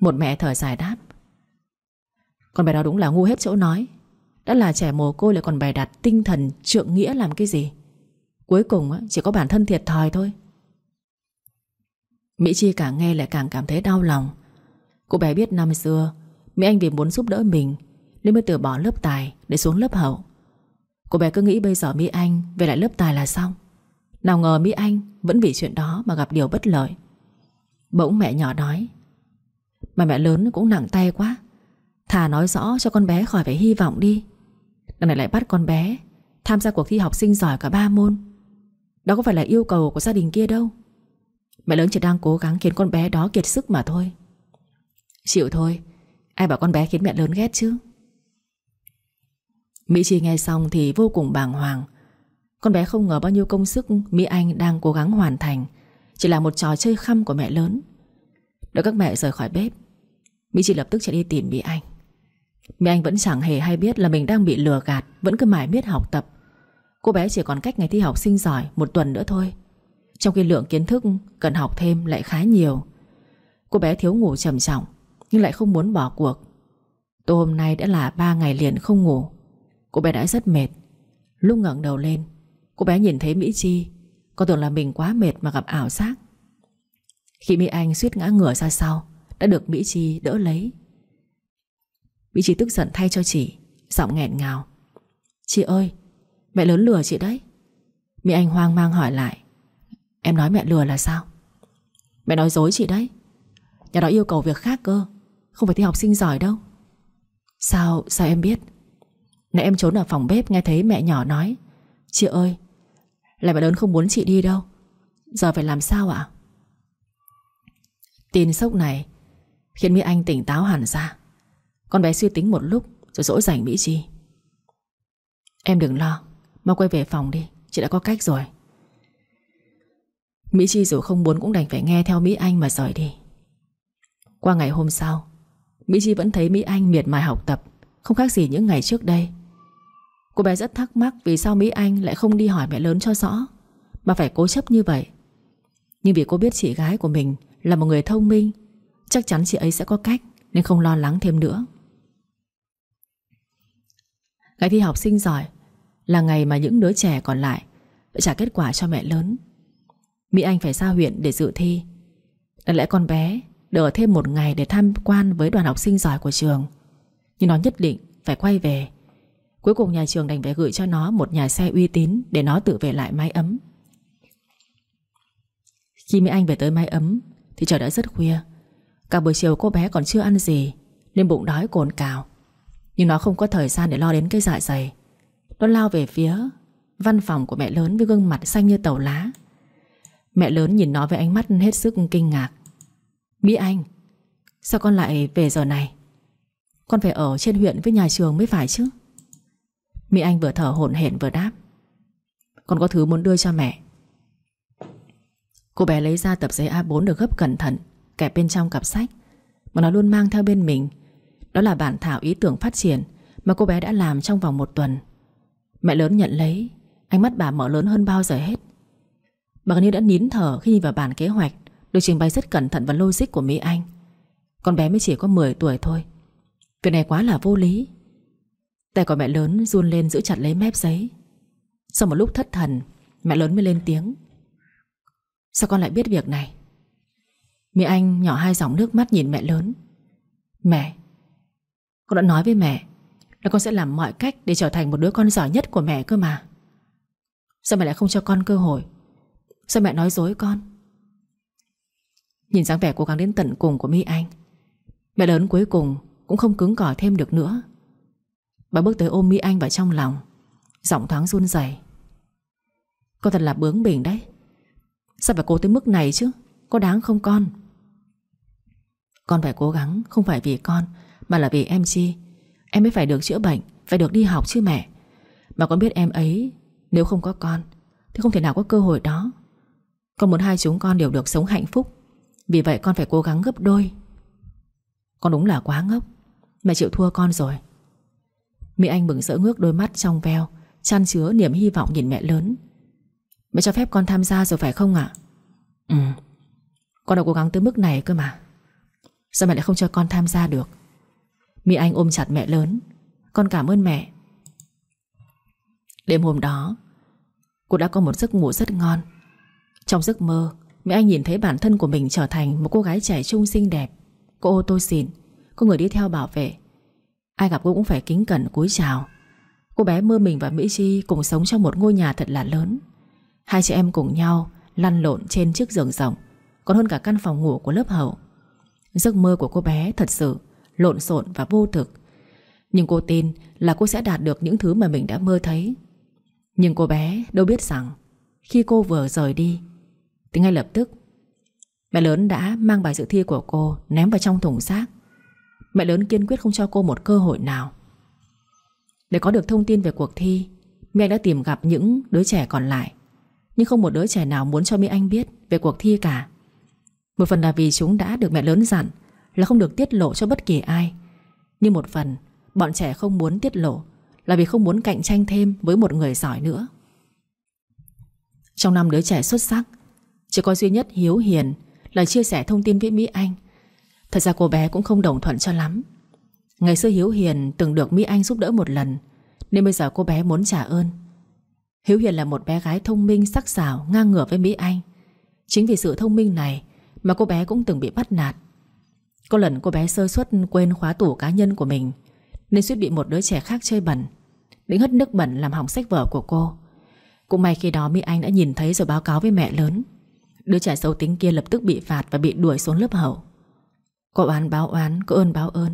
Một mẹ thở dài đáp. Con bé đó đúng là ngu hết chỗ nói. Đã là trẻ mồ côi lại còn bày đặt tinh thần trượng nghĩa làm cái gì? Cuối cùng chỉ có bản thân thiệt thòi thôi. Mỹ Chi càng nghe lại càng cảm thấy đau lòng. Cô bé biết năm xưa, Mỹ Anh vì muốn giúp đỡ mình, Nên mới từ bỏ lớp tài để xuống lớp hậu. Cô bé cứ nghĩ bây giờ Mỹ Anh Về lại lớp tài là xong. Nào ngờ Mỹ Anh vẫn vì chuyện đó Mà gặp điều bất lợi. Bỗng mẹ nhỏ nói, Mà mẹ lớn cũng nặng tay quá. Thà nói rõ cho con bé khỏi phải hy vọng đi. Đằng này lại bắt con bé Tham gia cuộc thi học sinh giỏi cả ba môn. Đó có phải là yêu cầu của gia đình kia đâu? Mẹ lớn chỉ đang cố gắng khiến con bé đó kiệt sức mà thôi. Chịu thôi, Ai bảo con bé khiến mẹ lớn ghét chứ? Mỹ Chi nghe xong thì vô cùng bàng hoàng. Con bé không ngờ bao nhiêu công sức Mỹ Anh đang cố gắng hoàn thành, Chỉ là một trò chơi khăm của mẹ lớn. Đợi các mẹ rời khỏi bếp, Mỹ Chi lập tức chạy đi tìm Mỹ Anh. Mỹ Anh vẫn chẳng hề hay biết là mình đang bị lừa gạt, Vẫn cứ mãi biết học tập. Cô bé chỉ còn cách ngày thi học sinh giỏi Một tuần nữa thôi. Trong khi lượng kiến thức cần học thêm lại khá nhiều. Cô bé thiếu ngủ trầm trọng, Nhưng lại không muốn bỏ cuộc. Tôi hôm nay đã là 3 ngày liền không ngủ. Cô bé đã rất mệt. Lúc ngẩng đầu lên, Cô bé nhìn thấy Mỹ Chi. Có tưởng là mình quá mệt mà gặp ảo giác. Khi Mỹ Anh suýt ngã ngửa ra sau, Đã được Mỹ Chi đỡ lấy. Mỹ Chi tức giận thay cho chị, Giọng nghẹn ngào. Chị ơi, mẹ lớn lừa chị đấy. Mỹ Anh hoang mang hỏi lại. Em nói mẹ lừa là sao? Mẹ nói dối chị đấy. Nhà đó yêu cầu việc khác cơ Không phải thi học sinh giỏi đâu. Sao, sao em biết? Nãy em trốn ở phòng bếp nghe thấy mẹ nhỏ nói. Chị ơi Là mẹ lớn không muốn chị đi đâu. Giờ phải làm sao ạ? Tin sốc này Khiến Mỹ Anh tỉnh táo hẳn ra. Con bé suy tính một lúc Rồi dỗ dành Mỹ Chi. Em đừng lo Mau quay về phòng đi Chị đã có cách rồi. Mỹ Chi dù không muốn cũng đành phải nghe theo Mỹ Anh mà rời đi. Qua ngày hôm sau, Mỹ Chi vẫn thấy Mỹ Anh miệt mài học tập, Không khác gì những ngày trước đây. Cô bé rất thắc mắc vì sao Mỹ Anh lại không đi hỏi mẹ lớn cho rõ, Mà phải cố chấp như vậy. Nhưng vì cô biết chị gái của mình Là một người thông minh, Chắc chắn chị ấy sẽ có cách Nên không lo lắng thêm nữa. Ngày thi học sinh giỏi Là ngày mà những đứa trẻ còn lại Đã trả kết quả cho mẹ lớn. Mỹ Anh phải ra huyện để dự thi. Đáng lẽ con bé Được ở thêm một ngày để tham quan với đoàn học sinh giỏi của trường. Nhưng nó nhất định phải quay về. Cuối cùng nhà trường đành phải gửi cho nó Một nhà xe uy tín Để nó tự về lại mái ấm. Khi Mỹ Anh về tới mái ấm Thì trời đã rất khuya. Cả buổi chiều cô bé còn chưa ăn gì Nên bụng đói cồn cào. Nhưng nó không có thời gian để lo đến cái dạ dày. Nó lao về phía Văn phòng của mẹ lớn với gương mặt xanh như tàu lá. Mẹ lớn nhìn nó với ánh mắt hết sức kinh ngạc. Mỹ Anh, Sao con lại về giờ này? Con phải ở trên huyện với nhà trường mới phải chứ. Mỹ Anh vừa thở hổn hển vừa đáp. Con có thứ muốn đưa cho mẹ. Cô bé lấy ra tập giấy A4 được gấp cẩn thận, Kẹp bên trong cặp sách, Mà nó luôn mang theo bên mình. Đó là bản thảo ý tưởng phát triển Mà cô bé đã làm trong vòng một tuần. Mẹ lớn nhận lấy, Ánh mắt bà mở lớn hơn bao giờ hết. Bà gần như đã nín thở khi nhìn vào bản kế hoạch, Được trình bày rất cẩn thận và logic của Mỹ Anh. Con bé mới chỉ có 10 tuổi thôi. Việc này quá là vô lý. Tay của mẹ lớn run lên giữ chặt lấy mép giấy. Sau một lúc thất thần, Mẹ lớn mới lên tiếng. Sao con lại biết việc này? Mỹ Anh nhỏ hai dòng nước mắt nhìn mẹ lớn. Mẹ, Con đã nói với mẹ Là con sẽ làm mọi cách để trở thành một đứa con giỏi nhất của mẹ cơ mà. Sao mẹ lại không cho con cơ hội? Sao mẹ nói dối con? Nhìn dáng vẻ cố gắng đến tận cùng của Mỹ Anh, Mẹ lớn cuối cùng Cũng không cứng cỏi thêm được nữa. Bà bước tới ôm Mỹ Anh vào trong lòng, Giọng thoáng run rẩy. Con thật là bướng bỉnh đấy. Sao phải cố tới mức này chứ? Có đáng không con? Con phải cố gắng, không phải vì con, Mà là vì em Chi. Em mới phải được chữa bệnh, Phải được đi học chứ mẹ. Mà con biết em ấy, Nếu không có con, Thì không thể nào có cơ hội đó. Con muốn hai chúng con đều được sống hạnh phúc. Vì vậy con phải cố gắng gấp đôi. Con đúng là quá ngốc. Mẹ chịu thua con rồi. Mỹ Anh bừng rỡ ngước đôi mắt trong veo Chăn chứa niềm hy vọng nhìn mẹ lớn. Mẹ cho phép con tham gia rồi phải không ạ? Ừ. Con đã cố gắng tới mức này cơ mà. Sao mẹ lại không cho con tham gia được? Mỹ Anh ôm chặt mẹ lớn. Con cảm ơn mẹ. Đêm hôm đó, Cô đã có một giấc ngủ rất ngon. Trong giấc mơ Mỹ Anh nhìn thấy bản thân của mình trở thành Một cô gái trẻ trung xinh đẹp. Cô ô tô xịn, Có người đi theo bảo vệ. Ai gặp cô cũng phải kính cẩn cúi chào. Cô bé mơ mình và Mỹ Chi cùng sống trong một ngôi nhà thật là lớn. Hai chị em cùng nhau Lăn lộn trên chiếc giường rộng, Còn hơn cả căn phòng ngủ của lớp hậu. Giấc mơ của cô bé thật sự Lộn xộn và vô thực. Nhưng cô tin là cô sẽ đạt được những thứ mà mình đã mơ thấy. Nhưng cô bé đâu biết rằng, Khi cô vừa rời đi thì ngay lập tức, Mẹ lớn đã mang bài dự thi của cô Ném vào trong thùng rác Mẹ lớn kiên quyết không cho cô một cơ hội nào. Để có được thông tin về cuộc thi, Mẹ đã tìm gặp những đứa trẻ còn lại. Nhưng không một đứa trẻ nào muốn cho Mỹ Anh biết Về cuộc thi cả. Một phần là vì chúng đã được mẹ lớn dặn Là không được tiết lộ cho bất kỳ ai. Nhưng một phần, Bọn trẻ không muốn tiết lộ Là vì không muốn cạnh tranh thêm với một người giỏi nữa. Trong năm đứa trẻ xuất sắc chỉ có duy nhất Hiếu Hiền Là chia sẻ thông tin với Mỹ Anh. Thật ra cô bé cũng không đồng thuận cho lắm. Ngày xưa Hiếu Hiền từng được Mỹ Anh giúp đỡ một lần, Nên bây giờ cô bé muốn trả ơn. Hiếu Hiền là một bé gái thông minh, sắc sảo, Ngang ngửa với Mỹ Anh. Chính vì sự thông minh này Mà cô bé cũng từng bị bắt nạt. Có lần cô bé sơ suất quên khóa tủ cá nhân của mình, Nên suýt bị một đứa trẻ khác chơi bẩn, Định hất nước bẩn làm hỏng sách vở của cô. Cũng may khi đó Mỹ Anh đã nhìn thấy rồi báo cáo với mẹ lớn. Đứa trẻ xấu tính kia lập tức bị phạt Và bị đuổi xuống lớp hậu. Có oán báo oán, có ơn báo ơn.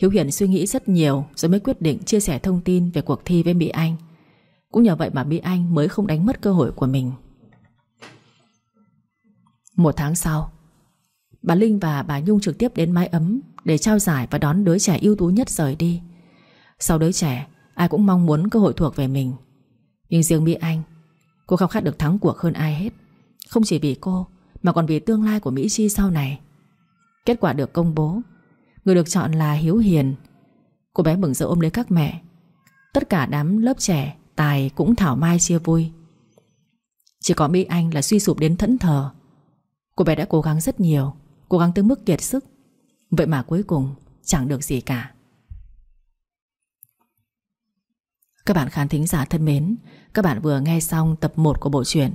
Hiếu Hiển suy nghĩ rất nhiều Rồi mới quyết định chia sẻ thông tin về cuộc thi với Mỹ Anh. Cũng nhờ vậy mà Mỹ Anh mới không đánh mất cơ hội của mình. Một tháng sau Bà Linh và bà Nhung trực tiếp đến mái ấm Để trao giải và đón đứa trẻ ưu tú nhất rời đi. Sau đứa trẻ Ai cũng mong muốn cơ hội thuộc về mình. Nhưng riêng Mỹ Anh Cô khao khát được thắng cuộc hơn ai hết. Không chỉ vì cô, Mà còn vì tương lai của Mỹ Chi sau này. Kết quả được công bố, Người được chọn là Hiếu Hiền. Cô bé mừng rỡ ôm lấy các mẹ. Tất cả đám lớp trẻ, Tài cũng thảo mai chia vui. Chỉ có Mỹ Anh là suy sụp đến thẫn thờ. Cô bé đã cố gắng rất nhiều, Cố gắng tới mức kiệt sức. Vậy mà cuối cùng, chẳng được gì cả. Các bạn khán thính giả thân mến, Các bạn vừa nghe xong tập 1 của bộ truyện